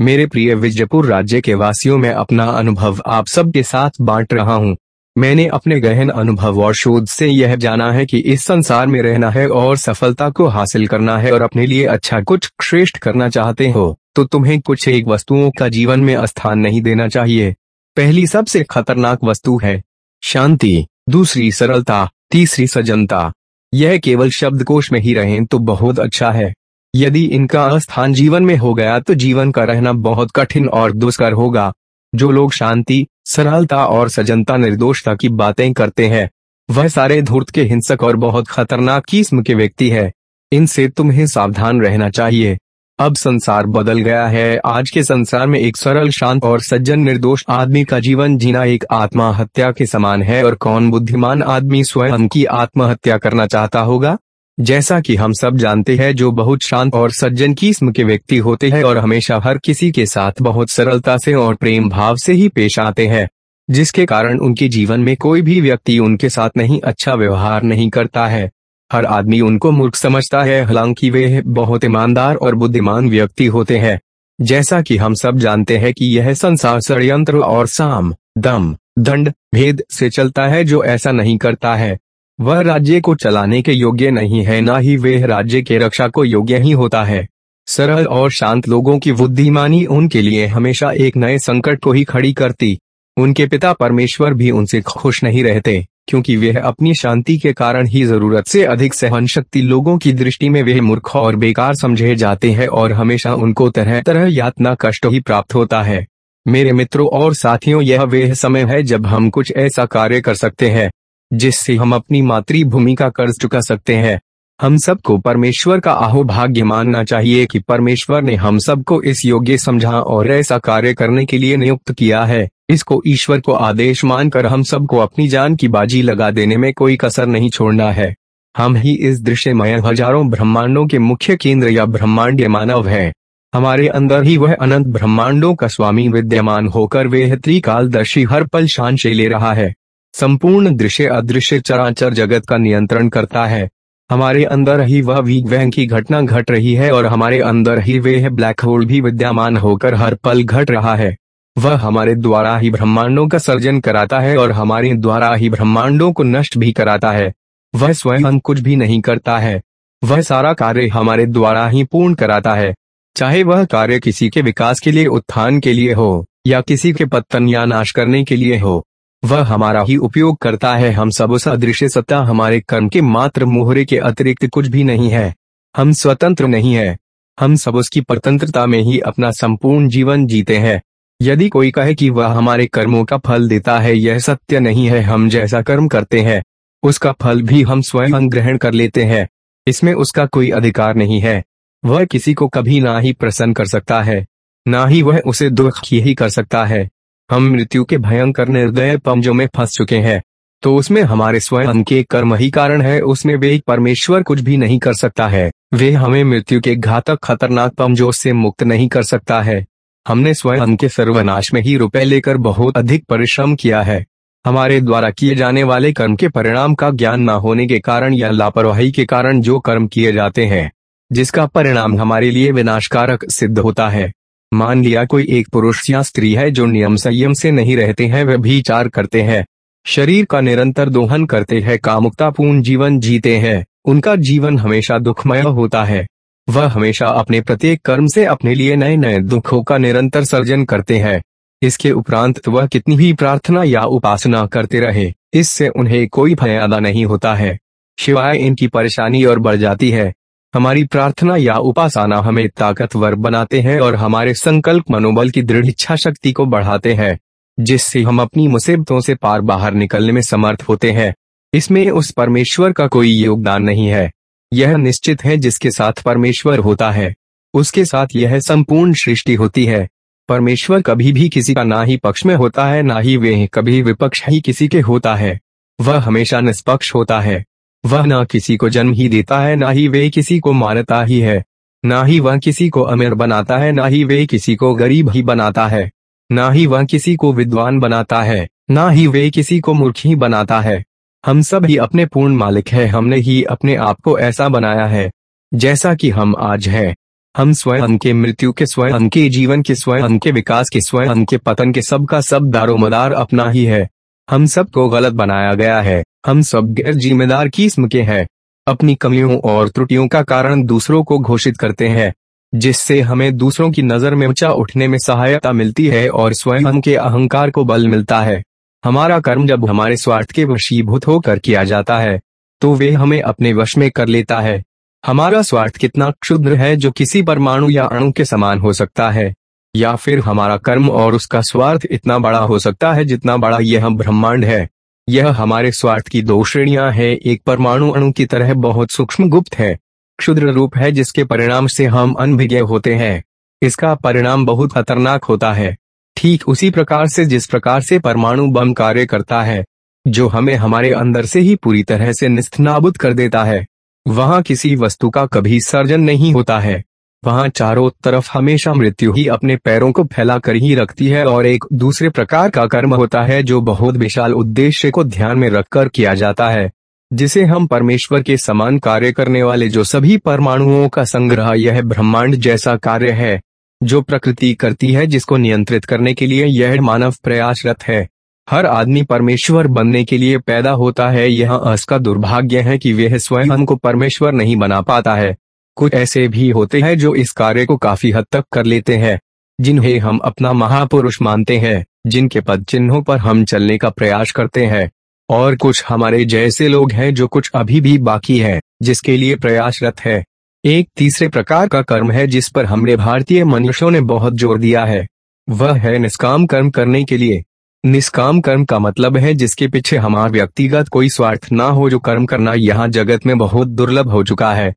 मेरे प्रिय विजयपुर राज्य के वासियों, में अपना अनुभव आप सबके साथ बांट रहा हूँ। मैंने अपने गहन अनुभव और शोध से यह जाना है कि इस संसार में रहना है और सफलता को हासिल करना है और अपने लिए अच्छा कुछ श्रेष्ठ करना चाहते हो तो तुम्हें कुछ एक वस्तुओं का जीवन में स्थान नहीं देना चाहिए। पहली सबसे खतरनाक वस्तु है, शांति। दूसरी सरलता, तीसरी सजनता। यह केवल शब्दकोश में ही रहें तो बहुत अच्छा है। यदि इनका स्थान जीवन में हो गया तो जीवन का रहना बहुत कठिन और दुष्कर होगा। जो लोग शांति सरलता और सजनता निर्दोषता की बातें करते हैं। वह सारे धूर्त के हिंसक और बहुत खतरनाक किस्म के व्यक्ति है। इनसे तुम्हें सावधान रहना चाहिए। अब संसार बदल गया है। आज के संसार में एक सरल, शांत और सज्जन, निर्दोष आदमी का जीवन जीना एक आत्महत्या के समान है। और कौन बुद्धिमान आदमी स्वयं की आत्महत्या करना चाहता होगा? जैसा कि हम सब जानते हैं, जो बहुत शांत और सज्जन किस्म के व्यक्ति होते हैं और हमेशा हर किसी के साथ बहुत सरलता से और प्रेम भाव से ही पेश आते हैं, जिसके कारण उनके जीवन में कोई भी व्यक्ति उनके साथ नहीं अच्छा व्यवहार नहीं करता है। हर आदमी उनको मूर्ख समझता है, हालाँकि वे बहुत ईमानदार और बुद्धिमान व्यक्ति होते हैं। जैसा कि हम सब जानते हैं कि यह संसार षडयंत्र और साम, दम, दंड, भेद से चलता है, जो ऐसा नहीं करता है। वह राज्य को चलाने के योग्य नहीं है, न ही वह राज्य के रक्षा को योग्य ही होता है। सरल और शांत लोगों की बुद्धिमानी उनके लिए हमेशा एक नए संकट को ही खड़ी करती। उनके पिता परमेश्वर भी उनसे खुश नहीं रहते, क्योंकि वे अपनी शांति के कारण ही ज़रूरत से अधिक सहन शक्ति लोगों की दृष्टि में वे मूर्ख और बेकार समझे जाते हैं और हमेशा उनको तरह तरह यातना कष्ट ही प्राप्त होता है। मेरे मित्रों और साथियों, यह वह समय है जब हम कुछ ऐसा कार्य कर सकते हैं। जिससे हम अपनी मातृभूमि का कर्ज चुका सकते हैं। हम सबको परमेश्वर का अहोभाग्य मानना चाहिए कि परमेश्वर ने हम सबको इस योग्य समझा और ऐसा कार्य करने के लिए नियुक्त किया है। इसको ईश्वर को आदेश मानकर हम सबको अपनी जान की बाजी लगा देने में कोई कसर नहीं छोड़ना है। हम ही इस दृश्यमय हज़ारों ब्रह्मांडों के मुख्य केंद्र या ब्रह्मांड मानव है। हमारे अंदर ही वह अनंत ब्रह्मांडों का स्वामी विद्यमान होकर वे त्रिकालदर्शी हर पल शान से ले रहा है। संपूर्ण दृश्य अदृश्य चराचर जगत का नियंत्रण करता है। हमारे अंदर ही वह वीग वैंग की घटना घट रही है और हमारे अंदर ही वे ब्लैक होल भी विद्यमान होकर हर पल घट रहा है। वह हमारे द्वारा ही ब्रह्मांडों का सर्जन कराता है और हमारे द्वारा ही ब्रह्मांडों को नष्ट भी कराता है। वह स्वयं कुछ भी नहीं करता है। वह सारा कार्य हमारे द्वारा ही पूर्ण कराता है। चाहे वह कार्य किसी के विकास के लिए उत्थान के लिए हो या किसी के पतन या नाश करने के लिए हो। वह हमारा ही उपयोग करता है। हम सब उस अदृश्य सत्ता हमारे कर्म के मात्र मोहरे के अतिरिक्त कुछ भी नहीं है। हम स्वतंत्र नहीं है। हम सब उसकी स्वतंत्रता में ही अपना संपूर्ण जीवन जीते हैं। यदि कोई कहे कि वह हमारे कर्मों का फल देता है, यह सत्य नहीं है। हम जैसा कर्म करते हैं, उसका फल भी हम स्वयं ग्रहण कर लेते हैं। इसमें उसका कोई अधिकार नहीं है। वह किसी को कभी ना ही प्रसन्न कर सकता है, ना ही वह उसे दुख ही कर सकता है। हम मृत्यु के भयंकर निर्दय पंजों में फंस चुके हैं। तो उसमें हमारे स्वयं के कर्म ही कारण है, उसमें वे परमेश्वर कुछ भी नहीं कर सकता है। वे हमें मृत्यु के घातक खतरनाक पंजों से मुक्त नहीं कर सकता है। हमने स्वयं के सर्वनाश में ही रुपए लेकर बहुत अधिक परिश्रम किया है। हमारे द्वारा किए जाने वाले कर्म के परिणाम का ज्ञान न होने के कारण या लापरवाही के कारण जो कर्म किए जाते हैं, जिसका परिणाम हमारे लिए विनाशकारक सिद्ध होता है। मान लिया कोई एक पुरुष या स्त्री है जो नियम संयम से नहीं रहते हैं वे भी चार करते हैं। शरीर का निरंतर दोहन करते हैं, कामुकतापूर्ण जीवन जीते हैं। उनका जीवन हमेशा दुखमय होता है। वह हमेशा अपने प्रत्येक कर्म से अपने लिए नए नए दुखों का निरंतर सर्जन करते हैं। इसके उपरांत वह कितनी भी प्रार्थना या उपासना करते रहे, इससे उन्हें कोई भयादा नहीं होता है। शिवाय इनकी परेशानी और बढ़ जाती है। हमारी प्रार्थना या उपासना हमें ताकतवर बनाते हैं और हमारे संकल्प मनोबल की दृढ़ इच्छा शक्ति को बढ़ाते हैं, जिससे हम अपनी मुसीबतों से पार बाहर निकलने में समर्थ होते हैं। इसमें उस परमेश्वर का कोई योगदान नहीं है। यह निश्चित है जिसके साथ परमेश्वर होता है। उसके साथ यह संपूर्ण सृष्टि होती है। परमेश्वर कभी भी किसी का ना ही पक्ष में होता है, ना ही वे कभी विपक्ष ही किसी के होता है। वह हमेशा निष्पक्ष होता है। वह ना किसी को जन्म ही देता है, ना ही वे किसी को मारता ही है। ना ही वह किसी को अमीर बनाता है, ना ही वे किसी को गरीब ही बनाता है। ना ही वह किसी को विद्वान बनाता है, ना ही वे किसी को मूर्ख ही बनाता है। हम सब ही अपने पूर्ण मालिक है, हमने ही अपने आप को ऐसा बनाया है, जैसा कि हम आज है। हम स्वयं के मृत्यु के, स्वयं के जीवन के, स्वयं के विकास के, स्वयं के पतन के, सब का सब दारोमदार अपना ही है। हम सबको गलत बनाया गया है। हम सब गैर जिम्मेदार किस्म के हैं। अपनी कमियों और त्रुटियों का कारण दूसरों को घोषित करते हैं, जिससे हमें दूसरों की नज़र में ऊँचा उठने में सहायता मिलती है और स्वयं के अहंकार को बल मिलता है। हमारा कर्म जब हमारे स्वार्थ के वशीभूत होकर किया जाता है तो वे हमें अपने वश में कर लेता है। हमारा स्वार्थ कितना क्षुद्र है जो किसी परमाणु या अणु के समान हो सकता है, या फिर हमारा कर्म और उसका स्वार्थ इतना बड़ा हो सकता है जितना बड़ा यह ब्रह्मांड है। यह हमारे स्वार्थ की दो श्रेणियाँ हैं, एक परमाणु अणु की तरह बहुत सूक्ष्म गुप्त है, क्षुद्र रूप है जिसके परिणाम से हम अनभिज्ञ होते हैं। इसका परिणाम बहुत खतरनाक होता है। ठीक उसी प्रकार से जिस प्रकार से परमाणु बम कार्य करता है, जो हमें हमारे अंदर से ही पूरी तरह से निस्तनाबुद कर देता है, वहाँ किसी वस्तु का कभी सर्जन नहीं होता है। वहाँ चारों तरफ़ हमेशा मृत्यु ही अपने पैरों को फैला कर ही रखती है और एक दूसरे प्रकार का कर्म होता है जो बहुत विशाल उद्देश्य को ध्यान में रखकर किया जाता है, जिसे हम परमेश्वर के समान कार्य करने वाले जो सभी परमाणुओं का संग्रह यह ब्रह्मांड जैसा कार्य है, जो प्रकृति करती है जिसको नियंत्रित करने के लिए यह मानव प्रयासरत है। हर आदमी परमेश्वर बनने के लिए पैदा होता है, यह उसका दुर्भाग्य है कि वह स्वयं को परमेश्वर नहीं बना पाता है। कुछ ऐसे भी होते हैं जो इस कार्य को काफ़ी हद तक कर लेते हैं, जिन्हें हम अपना महापुरुष मानते हैं, जिनके पद चिन्हों पर हम चलने का प्रयास करते हैं। और कुछ हमारे जैसे लोग हैं जो कुछ अभी भी बाकी है, जिसके लिए प्रयासरत है। एक तीसरे प्रकार का कर्म है जिस पर हमने भारतीय मनुष्यों ने बहुत ज़ोर दिया है। वह है निष्काम कर्म करने के लिए। निष्काम कर्म का मतलब है जिसके पीछे हमारा व्यक्तिगत कोई स्वार्थ ना हो जो कर्म करना यहाँ जगत में बहुत दुर्लभ हो चुका है।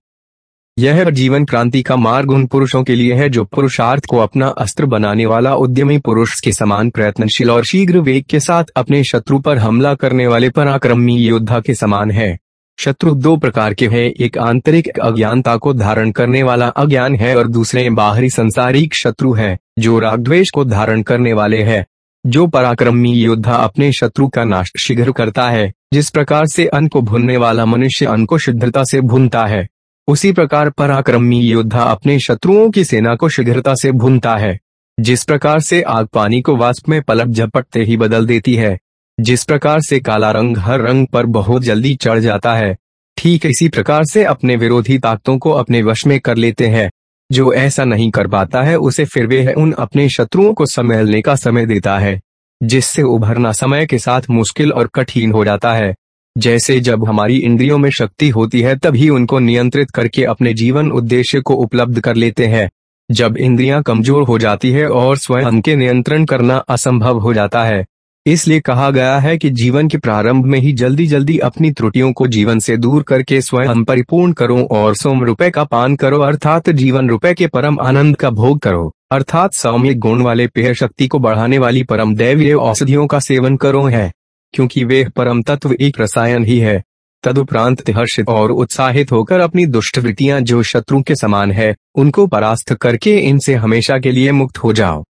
यह जीवन क्रांति का मार्ग उन पुरुषों के लिए है जो पुरुषार्थ को अपना अस्त्र बनाने वाला उद्यमी पुरुष के समान प्रयत्नशील और शीघ्र वेग के साथ अपने शत्रु पर हमला करने वाले पराक्रमी योद्धा के समान है। शत्रु दो प्रकार के हैं, एक आंतरिक अज्ञानता को धारण करने वाला अज्ञान है और दूसरे बाहरी संसारिक शत्रु है, जो रागद्वेश को धारण करने वाले है। जो पराक्रमी योद्धा अपने शत्रु का नाश शीघ्र करता है, जिस प्रकार से अन्न को भूनने वाला मनुष्य अन्न को शुद्धता से भूनता है। उसी प्रकार पराक्रमी योद्धा अपने शत्रुओं की सेना को शीघ्रता से भूनता है। जिस प्रकार से आग पानी को वाष्प में पलक झपटते ही बदल देती है, जिस प्रकार से काला रंग हर रंग पर बहुत जल्दी चढ़ जाता है, ठीक इसी प्रकार से अपने विरोधी ताकतों को अपने वश में कर लेते हैं। जो ऐसा नहीं कर पाता है, उसे फिर वे उन अपने शत्रुओं को संभालने का समय देता है, जिससे उभरना समय के साथ मुश्किल और कठिन हो जाता है। जैसे जब हमारी इंद्रियों में शक्ति होती है, तभी उनको नियंत्रित करके अपने जीवन उद्देश्य को उपलब्ध कर लेते हैं। जब इंद्रियाँ कमज़ोर हो जाती है और स्वयं के नियंत्रण करना असंभव हो जाता है। इसलिए कहा गया है कि जीवन के प्रारंभ में ही जल्दी जल्दी अपनी त्रुटियों को जीवन से दूर करके स्वयं परिपूर्ण करो और सोम रुपए का पान करो, अर्थात जीवन रुपए के परम आनंद का भोग करो। अर्थात सौम्य गुण वाले पेय शक्ति को बढ़ाने वाली परम दैवीय औषधियों का सेवन करो है। क्योंकि वे परम तत्व एक रसायन ही है। तदुपरांत हर्षित और उत्साहित होकर अपनी दुष्ट वृत्तियाँ जो शत्रु के समान है, उनको परास्त करके इनसे हमेशा के लिए मुक्त हो जाओ।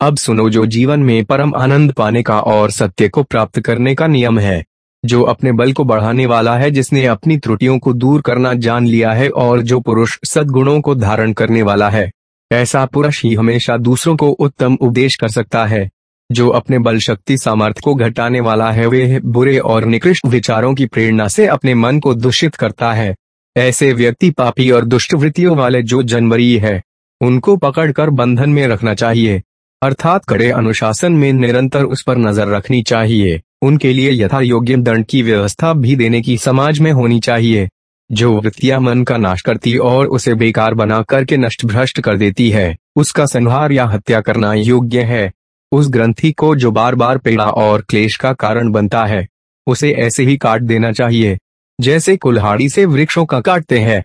अब सुनो जो जीवन में परम आनंद पाने का और सत्य को प्राप्त करने का नियम है, जो अपने बल को बढ़ाने वाला है, जिसने अपनी त्रुटियों को दूर करना जान लिया है और जो पुरुष सद्गुणों को धारण करने वाला है, ऐसा पुरुष ही हमेशा दूसरों को उत्तम उपदेश कर सकता है। जो अपने बल शक्ति सामर्थ्य को घटाने वाला है, वे बुरे और निकृष्ट विचारों की प्रेरणा से अपने मन को दूषित करता है। ऐसे व्यक्ति पापी और दुष्ट वृत्तियों वाले जो जनवरी है, उनको पकड़कर बंधन में रखना चाहिए, अर्थात कड़े अनुशासन में निरंतर उस पर नज़र रखनी चाहिए। उनके लिए यथा योग्य दंड की व्यवस्था भी देने की समाज में होनी चाहिए, जो वृत्तियाँ मन का नाश करती और उसे बेकार बना करके नष्ट भ्रष्ट कर देती है। उसका संहार या हत्या करना योग्य है। उस ग्रंथि को जो बार बार पीड़ा और क्लेश का कारण बनता है, उसे ऐसे ही काट देना चाहिए, जैसे कुल्हाड़ी से वृक्षों का काटते हैं।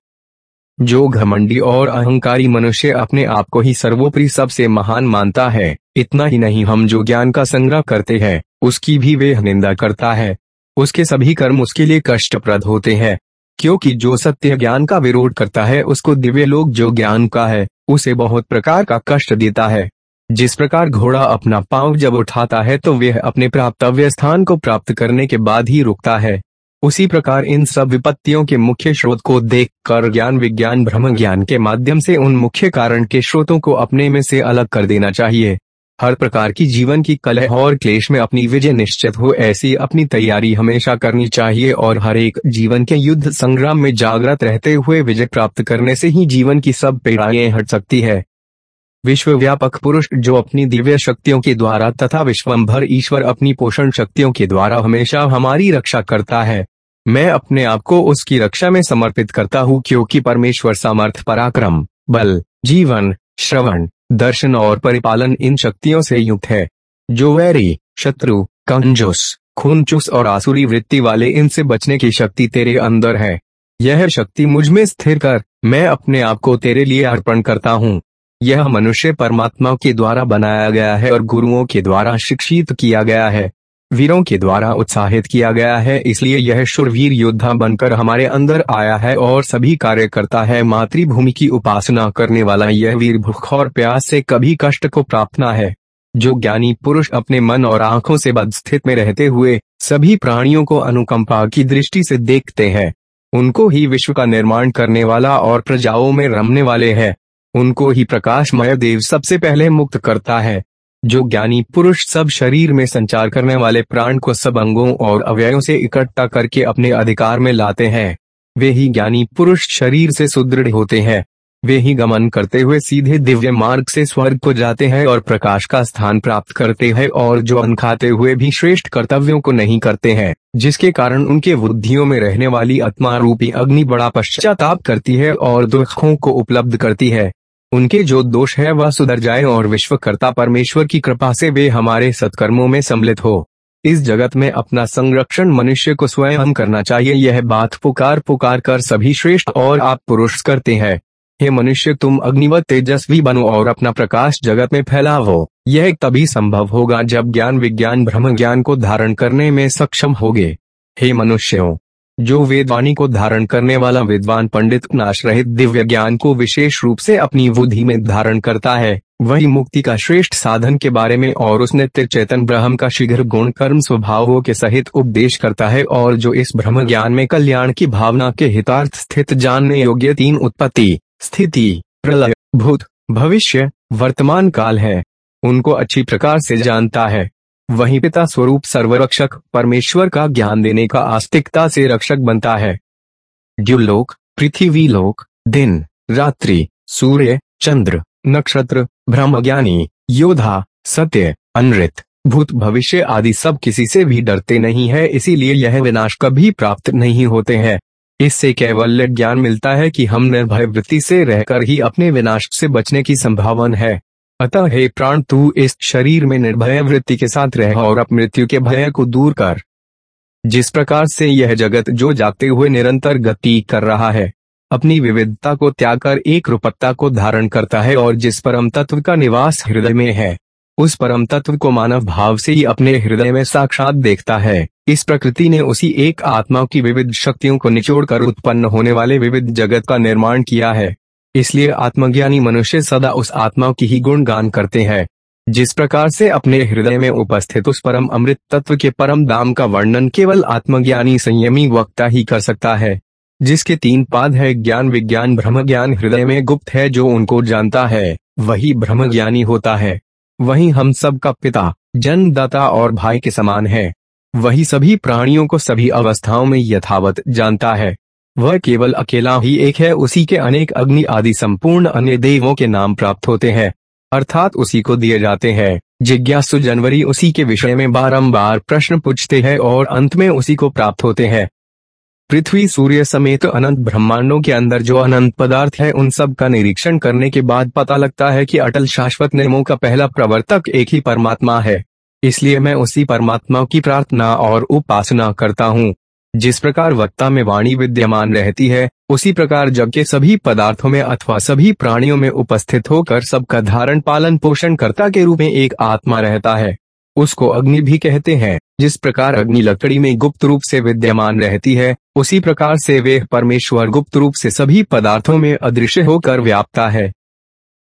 जो घमंडी और अहंकारी मनुष्य अपने आप को ही सर्वोपरि सबसे महान मानता है, इतना ही नहीं हम जो ज्ञान का संग्रह करते हैं, उसकी भी वे निंदा करता है। उसके सभी कर्म उसके लिए कष्टप्रद होते हैं, क्योंकि जो सत्य ज्ञान का विरोध करता है, उसको दिव्य लोग जो ज्ञान का है, उसे बहुत प्रकार का कष्ट देता है। जिस प्रकार घोड़ा अपना पाँव जब उठाता है तो वह अपने प्राप्तव्य स्थान को प्राप्त करने के बाद ही रुकता है। उसी प्रकार इन सब विपत्तियों के मुख्य स्रोत को देखकर ज्ञान विज्ञान ब्रह्म ज्ञान के माध्यम से उन मुख्य कारण के स्रोतों को अपने में से अलग कर देना चाहिए। हर प्रकार की जीवन की कलह और क्लेश में अपनी विजय निश्चित हो ऐसी अपनी तैयारी हमेशा करनी चाहिए और हर एक जीवन के युद्ध संग्राम में जागृत रहते हुए विजय प्राप्त करने से ही जीवन की सब पीड़ाएँ हट सकती है। विश्वव्यापक पुरुष जो अपनी दिव्य शक्तियों के द्वारा तथा विश्वभर ईश्वर अपनी पोषण शक्तियों के द्वारा हमेशा हमारी रक्षा करता है। मैं अपने आप को उसकी रक्षा में समर्पित करता हूँ क्योंकि परमेश्वर सामर्थ, पराक्रम, बल, जीवन, श्रवण, दर्शन और परिपालन इन शक्तियों से युक्त है। जो वैरी, शत्रु, कंजूस, खूनचूस और आसुरी वृत्ति वाले इनसे बचने की शक्ति तेरे अंदर है। यह शक्ति मुझमें स्थिर कर मैं अपने आप को तेरे लिए अर्पण करता हूँ। यह मनुष्य परमात्मा के द्वारा बनाया गया है और गुरुओं के द्वारा शिक्षित किया गया है। वीरों के द्वारा उत्साहित किया गया है, इसलिए यह शुरवीर योद्धा बनकर हमारे अंदर आया है और सभी कार्य करता है। मातृभूमि की उपासना करने वाला यह वीर भूख और प्यास से कभी कष्ट को प्राप्त न है। जो ज्ञानी पुरुष अपने मन और आँखों से बदस्थित में रहते हुए सभी प्राणियों को अनुकंपा की दृष्टि से देखते हैं, उनको ही विश्व का निर्माण करने वाला और प्रजाओं में रमने वाले हैं। उनको ही प्रकाशमय देव सबसे पहले मुक्त करता है, जो ज्ञानी पुरुष सब शरीर में संचार करने वाले प्राण को सब अंगों और अवयवों से इकट्ठा करके अपने अधिकार में लाते हैं। वे ही ज्ञानी पुरुष शरीर से सुदृढ़ होते हैं। वे ही गमन करते हुए सीधे दिव्य मार्ग से स्वर्ग को जाते हैं और प्रकाश का स्थान प्राप्त करते हैं और जो अन खाते हुए भी श्रेष्ठ कर्तव्यों को नहीं करते हैं, जिसके कारण उनके बुद्धियों में रहने वाली आत्मा रूपी अग्नि बड़ा पश्चाताप करती है और दुखों को उपलब्ध करती है। उनके जो दोष है वह सुधर जाए और विश्वकर्ता परमेश्वर की कृपा से वे हमारे सत्कर्मों में सम्मिलित हो। इस जगत में अपना संरक्षण मनुष्य को स्वयं करना चाहिए। यह बात पुकार पुकार कर सभी श्रेष्ठ और आप पुरुष करते हैं। हे मनुष्य, तुम अग्निवत तेजस्वी बनो और अपना प्रकाश जगत में फैलावो। यह तभी संभव होगा जब ज्ञान विज्ञान ब्रह्म ज्ञान को धारण करने में सक्षम होगे। हे मनुष्यों जो वेदवाणी को धारण करने वाला विद्वान पंडित नाश रहित दिव्य ज्ञान को विशेष रूप से अपनी बुद्धि में धारण करता है। वही मुक्ति का श्रेष्ठ साधन के बारे में और उसने नित्य चेतन ब्रह्म का शीघ्र गुण कर्म स्वभावों के सहित उपदेश करता है और जो इस ब्रह्म ज्ञान में कल्याण की भावना के हितार्थ स्थित जानने योग्य तीन उत्पत्ति, स्थिति, प्रलय, भूत, भविष्य, वर्तमान काल है, उनको अच्छी प्रकार से जानता है। वही पिता स्वरूप सर्वरक्षक परमेश्वर का ज्ञान देने का आस्तिकता से रक्षक बनता है। द्युलोक, पृथ्वी लोक, दिन, रात्रि, सूर्य, चंद्र, नक्षत्र, ब्रह्म ज्ञानी, योद्धा, सत्य, अनृत, भूत, भविष्य आदि सब किसी से भी डरते नहीं है, इसीलिए यह विनाश कभी प्राप्त नहीं होते हैं। इससे केवल ज्ञान मिलता है कि हम निर्भय वृत्ति से रहकर ही अपने विनाश से बचने की संभावना है। अतः हे प्राण, तू इस शरीर में निर्भय वृत्ति के साथ रह और अब मृत्यु के भय को दूर कर। जिस प्रकार से यह जगत जो जागते हुए निरंतर गति कर रहा है, अपनी विविधता को त्याग कर, एक रूपत्ता को धारण करता है और जिस परम तत्व का निवास हृदय में है, उस परम तत्व को मानव भाव से ही अपने हृदय में साक्षात देखता है। इस प्रकृति ने उसी एक आत्मा की विविध शक्तियों को निचोड़कर उत्पन्न होने वाले विविध जगत का निर्माण किया है। इसलिए आत्मज्ञानी मनुष्य सदा उस आत्मा की ही गुणगान करते हैं। जिस प्रकार से अपने हृदय में उपस्थित उस परम अमृत तत्व के परम दाम का वर्णन केवल आत्मज्ञानी संयमी वक्ता ही कर सकता है, जिसके तीन पाद है, ज्ञान विज्ञान ब्रह्म ज्ञान हृदय में गुप्त है जो उनको जानता है, वही ब्रह्म ज्ञानी होता है। वही हम सब का पिता जन्मदाता और भाई के समान है। वही सभी प्राणियों को सभी अवस्थाओं में यथावत जानता है। वह केवल अकेला ही एक है, उसी के अनेक अग्नि आदि संपूर्ण अन्य देवों के नाम प्राप्त होते हैं, अर्थात उसी को दिए जाते हैं। जिज्ञासु जनवरी उसी के विषय में बारंबार प्रश्न पूछते हैं और अंत में उसी को प्राप्त होते हैं। पृथ्वी, सूर्य समेत अनंत ब्रह्मांडों के अंदर जो अनंत पदार्थ है, उन सब का निरीक्षण करने के बाद पता लगता है कि अटल शाश्वत नियमों का पहला प्रवर्तक एक ही परमात्मा है। इसलिए मैं उसी परमात्मा की प्रार्थना और उपासना करता हूँ। जिस प्रकार वक्ता में वाणी विद्यमान रहती है, उसी प्रकार जब के सभी पदार्थों में अथवा सभी प्राणियों में उपस्थित होकर सबका धारण पालन पोषण करता के रूप में एक आत्मा रहता है। उसको अग्नि भी कहते हैं। जिस प्रकार अग्नि लकड़ी में गुप्त रूप से विद्यमान रहती है, उसी प्रकार से वे परमेश्वर गुप्त रूप से सभी पदार्थों में अदृश्य होकर व्याप्ता है।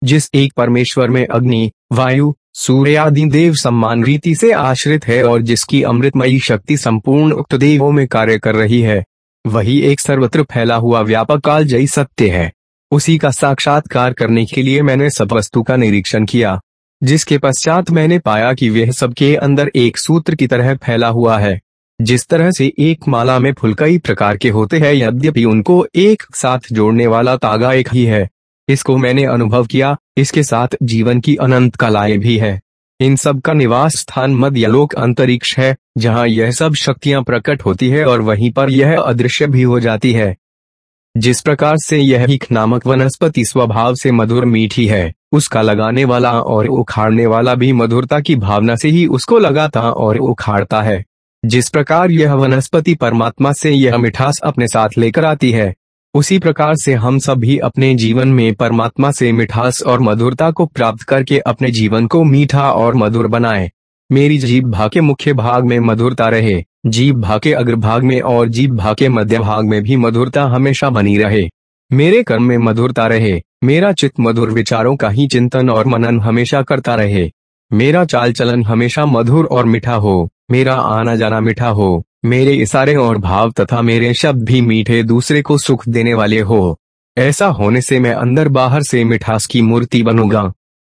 जिस एक परमेश्वर में अग्नि, वायु सूर्य आदि देव सम्मान रीति से आश्रित है और जिसकी अमृतमयी शक्ति संपूर्ण उक्त देवों में कार्य कर रही है, वही एक सर्वत्र फैला हुआ व्यापक काल जय सत्य है। उसी का साक्षात्कार करने के लिए मैंने सब वस्तु का निरीक्षण किया, जिसके पश्चात मैंने पाया कि वह सबके अंदर एक सूत्र की तरह फैला हुआ है, जिस तरह से एक माला में फुल कई प्रकार के होते हैं, यद्यपि उनको एक साथ जोड़ने वाला तागा एक ही है। इसको मैंने अनुभव किया इसके साथ जीवन की अनंत कलाएँ भी है। इन सब का निवास स्थान मध्य लोक अंतरिक्ष है, जहाँ यह सब शक्तियाँ प्रकट होती है और वहीं पर यह अदृश्य भी हो जाती है। जिस प्रकार से यह हिक नामक वनस्पति स्वभाव से मधुर मीठी है, उसका लगाने वाला और उखाड़ने वाला भी मधुरता की भावना से ही उसको लगाता और उखाड़ता है। जिस प्रकार यह वनस्पति परमात्मा से यह मिठास अपने साथ लेकर आती है उसी प्रकार से हम सब भी अपने जीवन में परमात्मा से मिठास और मधुरता को प्राप्त करके अपने जीवन को मीठा और मधुर बनाए। मेरी जीव भाग के मुख्य भाग में मधुरता रहे जीव भाग के अग्रभाग में और जीव भाग के मध्य भाग में भी मधुरता हमेशा बनी रहे। मेरे कर्म में मधुरता रहे, मेरा चित्त मधुर विचारों का ही चिंतन और मनन हमेशा करता रहे। मेरा चाल चलन हमेशा मधुर और मीठा हो, मेरा आना जाना मीठा हो। मेरे इशारे और भाव तथा मेरे शब्द भी मीठे दूसरे को सुख देने वाले हो। ऐसा होने से मैं अंदर बाहर से मिठास की मूर्ति बनूँगा।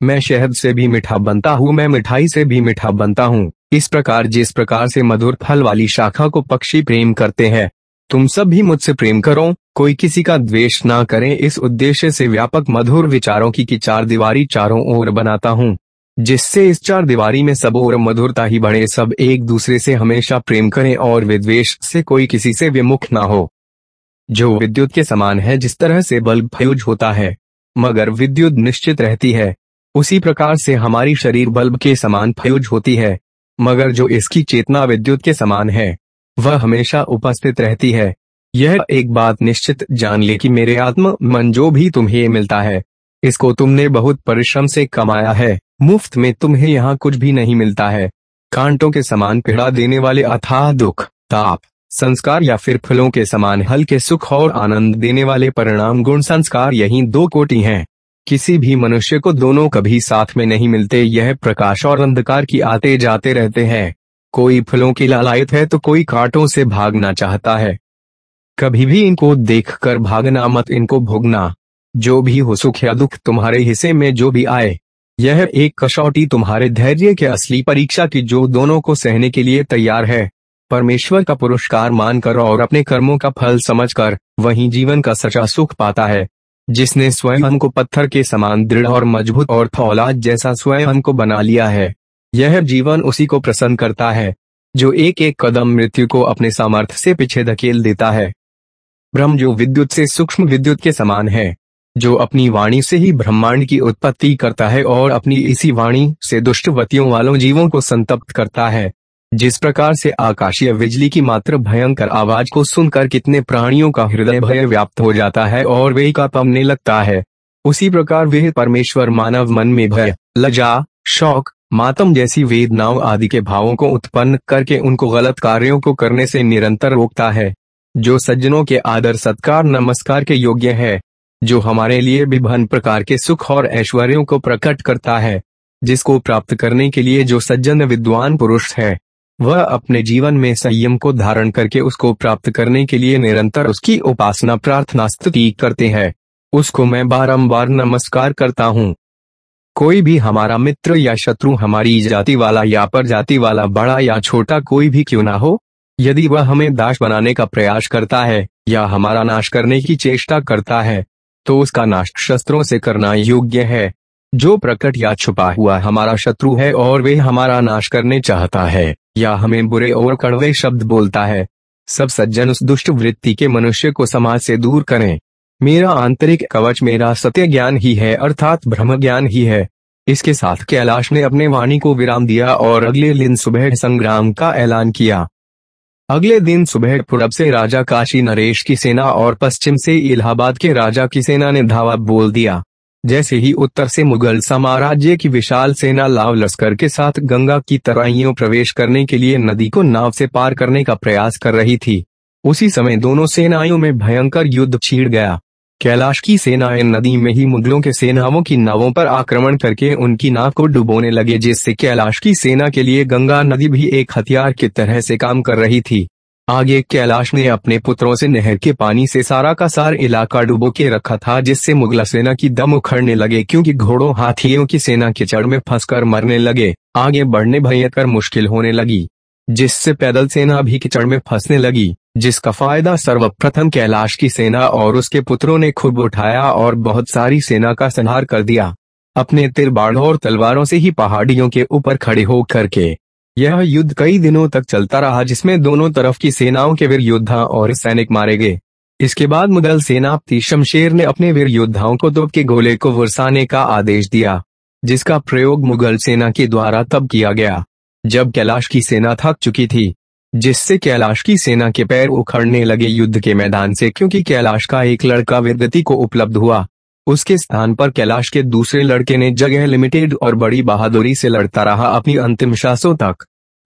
मैं शहद से भी मीठा बनता हूँ मैं मिठाई से भी मीठा बनता हूँ। इस प्रकार जिस प्रकार से मधुर फल वाली शाखा को पक्षी प्रेम करते हैं तुम सब भी मुझसे प्रेम करो कोई किसी का द्वेष ना करे। इस उद्देश्य से व्यापक मधुर विचारों की, की चार दीवारी चारों ओर बनाता हूँ। जिससे इस चार दीवारी में सब और मधुरता ही बढ़े सब एक दूसरे से हमेशा प्रेम करें और विद्वेश से कोई किसी से विमुख ना हो। जो विद्युत के समान है, जिस तरह से बल्ब फ्यूज होता है, मगर विद्युत निश्चित रहती है, उसी प्रकार से हमारी शरीर बल्ब के समान फ्यूज होती है, मगर जो इसकी चेतना विद्युत के समान है, वह हमेशा उपस्थित रहती है। यह एक बात निश्चित जान ले कि मेरे आत्म मन जो भी तुम्हें मिलता है इसको तुमने बहुत परिश्रम से कमाया है। मुफ़्त में तुम्हें यहाँ कुछ भी नहीं मिलता है। कांटों के समान पीड़ा देने वाले अथाह दुख, ताप, संस्कार या फिर फलों के समान हल्के सुख और आनंद देने वाले परिणाम गुण संस्कार यही दो कोटि हैं। किसी भी मनुष्य को दोनों कभी साथ में नहीं मिलते, यह प्रकाश और अंधकार की आते जाते रहते हैं। कोई फलों की लालायत है तो कोई कांटों से भागना चाहता है। कभी भी इनको देखकर भागना मत, इनको भोगना। जो भी हो सुख या दुख तुम्हारे हिस्से में जो भी आए, यह एक कसौटी तुम्हारे धैर्य के असली परीक्षा की जो दोनों को सहने के लिए तैयार है। परमेश्वर का पुरस्कार मानकर और अपने कर्मों का फल समझकर, वही जीवन का सचा सुख पाता है। जिसने स्वयं को पत्थर के समान दृढ़ और मज़बूत और फौलाद जैसा स्वयं को बना लिया है, यह जीवन उसी को प्रसन्न करता है, जो एक एक कदम मृत्यु को अपने सामर्थ्य से पीछे धकेल देता है। ब्रह्म जो विद्युत से सूक्ष्म विद्युत के समान है। जो अपनी वाणी से ही ब्रह्मांड की उत्पत्ति करता है और अपनी इसी वाणी से दुष्टवतियों वालों जीवों को संतप्त करता है। जिस प्रकार से आकाशीय बिजली की मात्र भयंकर आवाज़ को सुनकर कितने प्राणियों का हृदय भय व्याप्त हो जाता है और वे का पमने लगता है, उसी प्रकार वह परमेश्वर मानव मन में भय लजा शौक, मातम जैसी वेदनाओं आदि के भावों को उत्पन्न करके उनको गलत कार्यों को करने से निरंतर रोकता है, जो सज्जनों के आदर सत्कार नमस्कार के योग्य है। जो हमारे लिए विभिन्न प्रकार के सुख और ऐश्वर्यों को प्रकट करता है, जिसको प्राप्त करने के लिए जो सज्जन विद्वान पुरुष है, वह अपने जीवन में संयम को धारण करके उसको प्राप्त करने के लिए निरंतर उसकी उपासना प्रार्थना स्तुति करते हैं। उसको मैं बारंबार नमस्कार करता हूँ। कोई भी हमारा मित्र या शत्रु हमारी जाति वाला या पर जाति वाला बड़ा या छोटा कोई भी क्यों ना हो, यदि वह हमें दास बनाने का प्रयास करता है या हमारा नाश करने की चेष्टा करता है तो उसका नाश शस्त्रों से करना योग्य है। जो प्रकट या छुपा हुआ हमारा शत्रु है और वे हमारा नाश करने चाहता है, या हमें बुरे और कड़वे शब्द बोलता है। सब सज्जन उस दुष्ट वृत्ति के मनुष्य को समाज से दूर करें। मेरा आंतरिक कवच मेरा सत्य ज्ञान ही है, अर्थात ब्रह्म ज्ञान ही है। इसके साथ कैलाश ने अपने वाणी को विराम दिया और अगले दिन सुबह संग्राम का ऐलान किया। अगले दिन सुबह पूर्व से राजा काशी नरेश की सेना और पश्चिम से इलाहाबाद के राजा की सेना ने धावा बोल दिया। जैसे ही उत्तर से मुगल साम्राज्य की विशाल सेना लाव लश्कर के साथ गंगा की तराइयों प्रवेश करने के लिए नदी को नाव से पार करने का प्रयास कर रही थी, उसी समय दोनों सेनाओं में भयंकर युद्ध छीड़ गया। कैलाश की सेनाएँ नदी में ही मुगलों के सेनाओं की नावों पर आक्रमण करके उनकी नाव को डुबोने लगे, जिससे कैलाश की सेना के लिए गंगा नदी भी एक हथियार की तरह से काम कर रही थी। आगे कैलाश ने अपने पुत्रों से नहर के पानी से सारा का सार इलाका डुबो के रखा था, जिससे मुगला सेना की दम उखड़ने लगे, क्योंकि घोड़ों, हाथियों की सेना के चढ़ में फंसकर मरने लगे। आगे बढ़ने भयंकर मुश्किल होने लगी, जिससे पैदल सेना भी किचड़ में फंसने लगी। जिसका फ़ायदा सर्वप्रथम कैलाश की सेना और उसके पुत्रों ने खुद उठाया और बहुत सारी सेना का संहार कर दिया। अपने तिरबाड़ और तलवारों से ही पहाड़ियों के ऊपर खड़े हो करके यह युद्ध कई दिनों तक चलता रहा, जिसमें दोनों तरफ़ की सेनाओं के वीर योद्धा और सैनिक मारे गए। इसके बाद मुगल सेनापति शमशेर ने अपने वीर योद्धाओं को तोप के गोले को वर्षाने का आदेश दिया, जिसका प्रयोग मुगल सेना के द्वारा तब किया गया, जब कैलाश की सेना थक चुकी थी। जिससे कैलाश की सेना के पैर उखड़ने लगे युद्ध के मैदान से, क्योंकि कैलाश का एक लड़का वीरगति को उपलब्ध हुआ। उसके स्थान पर कैलाश के दूसरे लड़के ने जगह लिमिटेड और बड़ी बहादुरी से लड़ता रहा अपनी अंतिम सांसों तक।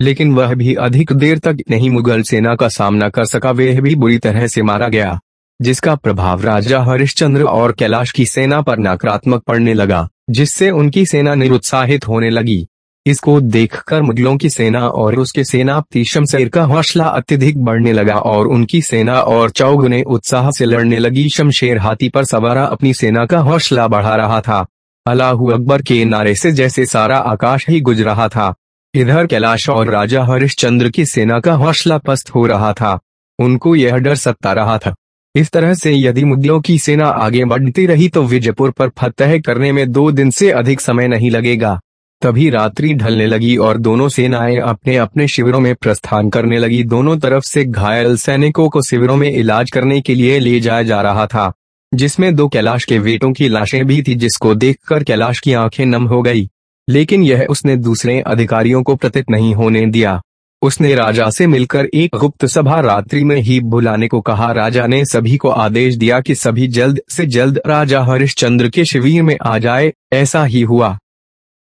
लेकिन वह भी अधिक देर तक नहीं मुगल सेना का सामना कर सका, वह भी बुरी तरह से मारा गया। जिसका प्रभाव राजा हरिश्चंद्र और कैलाश की सेना पर नकारात्मक पड़ने लगा, जिससे उनकी सेना निरुत्साहित होने लगी। इसको देखकर मुगलों की सेना और उसके सेनापति शमशेर का हौसला अत्यधिक बढ़ने लगा और उनकी सेना और चौगुने उत्साह से लड़ने लगी। शमशेर हाथी पर सवारा अपनी सेना का हौसला बढ़ा रहा था। अलाहू अकबर के नारे से जैसे सारा आकाश ही गुज रहा था। इधर कैलाश और राजा हरिश्चंद्र की सेना का हौसला पस्त हो रहा था। उनको यह डर सत्ता रहा था। इस तरह से यदि मुगलों की सेना आगे बढ़ती रही तो विजयपुर पर फतेह करने में दो दिन से अधिक समय नहीं लगेगा। तभी रात्रि ढलने लगी और दोनों सेनाएँ अपने अपने शिविरों में प्रस्थान करने लगी। दोनों तरफ़ से घायल सैनिकों को शिविरों में इलाज करने के लिए ले जाया जा रहा था, जिसमें दो कैलाश के बेटों की लाशें भी थी, जिसको देखकर कैलाश की आँखें नम हो गई। लेकिन यह उसने दूसरे अधिकारियों को प्रतीत नहीं होने दिया। उसने राजा से मिलकर एक गुप्त सभा रात्रि में ही बुलाने को कहा। राजा ने सभी को आदेश दिया कि सभी जल्द से जल्द राजा हरिश्चंद्र के शिविर में आ जाए, ऐसा ही हुआ।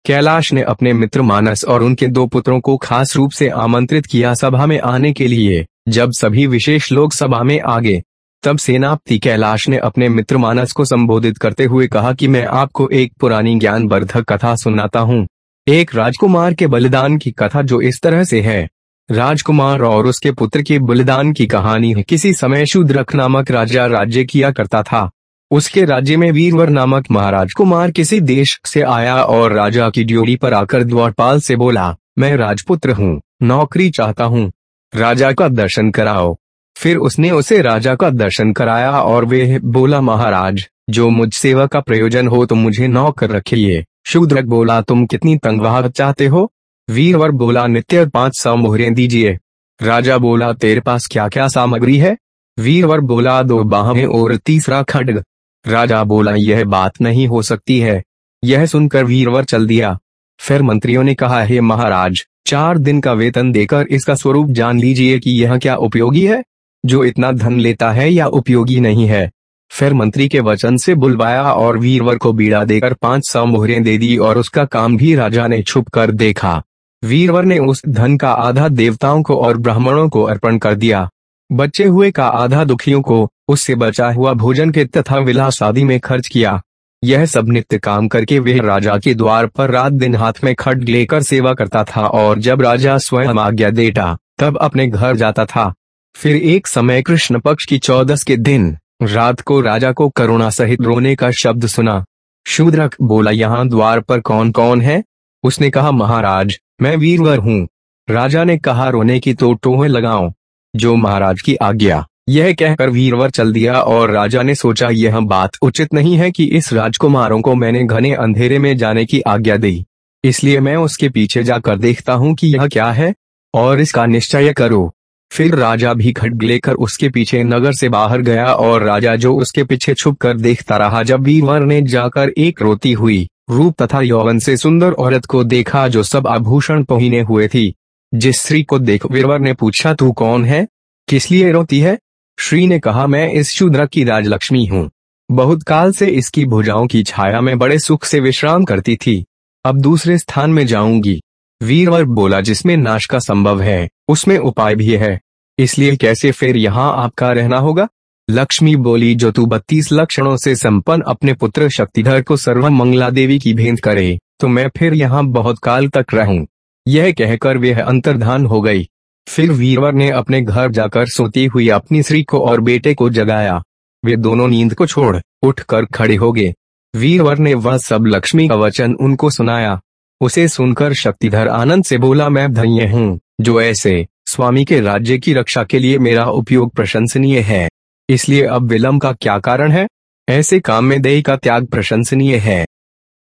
कैलाश ने अपने मित्र मानस और उनके दो पुत्रों को खास रूप से आमंत्रित किया सभा में आने के लिए। जब सभी विशेष लोग सभा में आ गए, तब सेनापति कैलाश ने अपने मित्र मानस को संबोधित करते हुए कहा कि मैं आपको एक पुरानी ज्ञान वर्धक कथा सुनाता हूँ। एक राजकुमार के बलिदान की कथा जो इस तरह से है। राजकुमार और उसके पुत्र के बलिदान की कहानी है, किसी समय शूद्रक नामक राजा राज्य किया करता था। उसके राज्य में वीरवर नामक महाराज कुमार किसी देश से आया और राजा की ड्योरी पर आकर द्वारपाल से बोला, मैं राजपुत्र हूँ, नौकरी चाहता हूँ। राजा का दर्शन कराओ। फिर उसने उसे राजा का दर्शन कराया और वे बोला, महाराज, जो मुझ सेवा का प्रयोजन हो तो मुझे नौकर रखिए। शूद्रक बोला, तुम कितनी तंगवाह चाहते हो? वीरवर बोला, नित्य पाँच सौ मोहरें दीजिए। राजा बोला, तेरे पास क्या क्या सामग्री है? वीरवर बोला, दो बाहें और तीसरा खड्ग। राजा बोला, यह बात नहीं हो सकती है। यह सुनकर वीरवर चल दिया। फिर मंत्रियों ने कहा, हे महाराज, चार दिन का वेतन देकर इसका स्वरूप जान लीजिए कि यह क्या उपयोगी है? जो इतना धन लेता है या उपयोगी नहीं है? फिर मंत्री के वचन से बुलवाया और वीरवर को बीड़ा देकर पाँच सौ मोहरें दे दी और उसका काम भी राजा ने छुप कर देखा। वीरवर ने उस धन का आधा देवताओं को और ब्राह्मणों को अर्पण कर दिया। बचे हुए का आधा दुखियों को उससे बचा हुआ भोजन के तथा विलास आदि में खर्च किया। यह सब नित्य काम करके वह राजा के द्वार पर रात दिन हाथ में खड लेकर सेवा करता था और जब राजा स्वयं आज्ञा देता, तब अपने घर जाता था। फिर एक समय कृष्ण पक्ष की चौदस के दिन, रात को राजा को करुणा सहित रोने का शब्द सुना। शूद्रक बोला, यहाँ द्वार पर कौन कौन है? उसने कहा, महाराज, मैं वीरवर हूँ। राजा ने कहा, रोने की तो टोहे लगाओ। जो महाराज की आज्ञा। यह कहकर वीरवर चल दिया और राजा ने सोचा, यह बात उचित नहीं है कि इस राजकुमारों को मैंने घने अंधेरे में जाने की आज्ञा दी। इसलिए मैं उसके पीछे जाकर देखता हूँ कि यह क्या है, और इसका निश्चय करो। फिर राजा भी खड्ग लेकर उसके पीछे नगर से बाहर गया और राजा जो उसके पीछे छुप कर देखता रहा, जब वीरवर ने जाकर एक रोती हुई रूप तथा यौवन से सुंदर औरत को देखा, जो सब आभूषण पहने हुए थी। जिस स्त्री को देख वीरवर ने पूछा, तू कौन है? किस लिए रोती है? श्री ने कहा, मैं इस शूद्र की राजलक्ष्मी हूँ। बहुत काल से इसकी भुजाओं की छाया में बड़े सुख से विश्राम करती थी। अब दूसरे स्थान में जाऊँगी। वीरवर बोला, जिसमें नाश का संभव है, उसमें उपाय भी है। इसलिए कैसे फिर यहाँ आपका रहना होगा? लक्ष्मी बोली, जो तू बत्तीस लक्षणों से संपन्न अपने पुत्र शक्तिधर को सर्व मंगला देवी की भेंट करे तो मैं फिर यहाँ बहुत काल तक रहूँ। यह कहकर वह अंतर्धान हो गई। फिर वीरवर ने अपने घर जाकर सोती हुई अपनी स्त्री को और बेटे को जगाया। वे दोनों नींद को छोड़ उठकर खड़े हो गए। वीरवर ने वह सब लक्ष्मी का वचन उनको सुनाया। उसे सुनकर शक्तिधर आनंद से बोला, मैं धन्य हूँ, जो ऐसे स्वामी के राज्य की रक्षा के लिए मेरा उपयोग प्रशंसनीय है। इसलिए अब विलंब का क्या कारण है? ऐसे काम में दही का त्याग प्रशंसनीय है।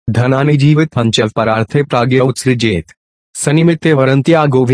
धनानि जीवित पंच परार्थे उत्सृजेत सनिमित्ते वरंत्यागो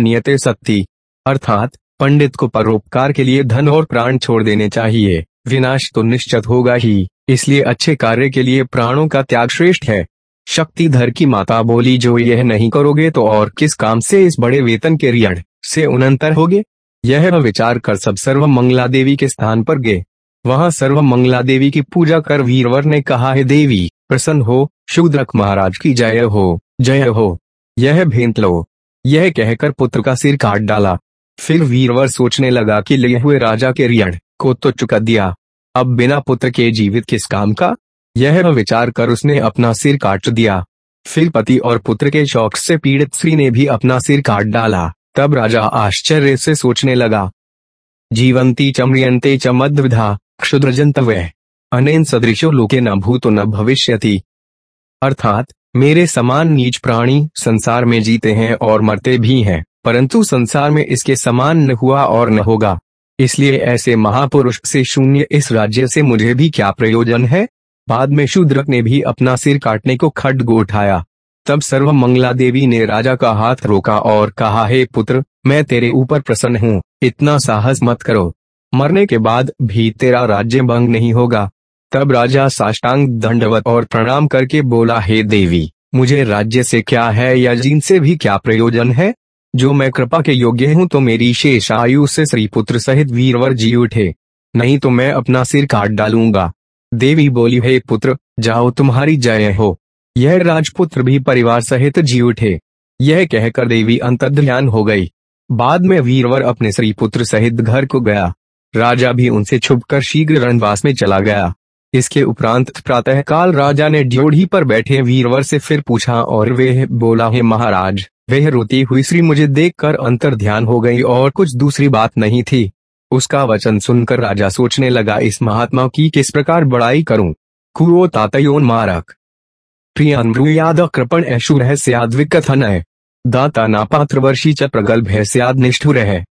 नियते सत्ती। अर्थात, पंडित को परोपकार के लिए धन और प्राण छोड़ देने चाहिए। विनाश तो निश्चित होगा ही, इसलिए अच्छे कार्य के लिए प्राणों का त्याग श्रेष्ठ है। शक्तिधर की माता बोली, जो यह नहीं करोगे तो और किस काम से इस बड़े वेतन के ऋण से उनंतर होगे? यह विचार कर सब सर्व मंगला देवी के स्थान पर गए। वहाँ सर्व मंगला देवी की पूजा कर वीरवर ने कहा, है देवी, प्रसन्न हो, शूद्रक महाराज की जय हो जय हो। यह भेंट लो। यह कहकर पुत्र का सिर काट डाला। फिर वीरवर सोचने लगा कि लिए हुए राजा के ऋण को तो चुका दिया। अब बिना पुत्र के जीवित किस काम का? यह विचार कर उसने अपना सिर काट दिया। फिर पति और पुत्र के शौक से पीड़ित स्त्री ने भी अपना सिर काट डाला। तब राजा आश्चर्य से सोचने लगा। जीवंती चमरियंते च मद्विधा क्षुद्र जंतव्य अनेन सदृशो लोके न भूतो न भविष्यति। अर्थात मेरे समान नीच प्राणी संसार में जीते हैं और मरते भी हैं, परंतु संसार में इसके समान न हुआ और न होगा। इसलिए ऐसे महापुरुष से शून्य इस राज्य से मुझे भी क्या प्रयोजन है? बाद में शूद्रक ने भी अपना सिर काटने को खड्ग उठाया। तब सर्व मंगला देवी ने राजा का हाथ रोका और कहा, हे पुत्र, मैं तेरे ऊपर प्रसन्न हूँ, इतना साहस मत करो। मरने के बाद भी तेरा राज्य भंग नहीं होगा। तब राजा साष्टांग दंडवत और प्रणाम करके बोला, हे देवी, मुझे राज्य से क्या है या जिनसे भी क्या प्रयोजन है? जो मैं कृपा के योग्य हूँ तो मेरी शेष आयु से श्री पुत्र सहित वीरवर जी उठे। नहीं तो मैं अपना सिर काट डालूँगा। देवी बोली, हे पुत्र, जाओ, तुम्हारी जय हो। यह राजपुत्र भी परिवार सहित जी उठे। यह कहकर देवी अंतर्ध्यान हो गई। बाद में वीरवर अपने श्री पुत्र सहित घर को गया। राजा भी उनसे छुपकर शीघ्र रणवास में चला गया। इसके उपरांत प्रातः काल राजा ने ड्योढ़ी पर बैठे वीरवर से फिर पूछा, और वे बोला, है महाराज, वह रोती हुई श्री मुझे देखकर अंतर ध्यान हो गई और कुछ दूसरी बात नहीं थी। उसका वचन सुनकर राजा सोचने लगा, इस महात्मा की किस प्रकार बड़ाई करूँ? कुओ तातयोन मारक। प्रियाद कृपण ऐशुर है विकथन है दाता नापात्र वर्षी च प्रगल्भ है, स्याद निष्ठुर है।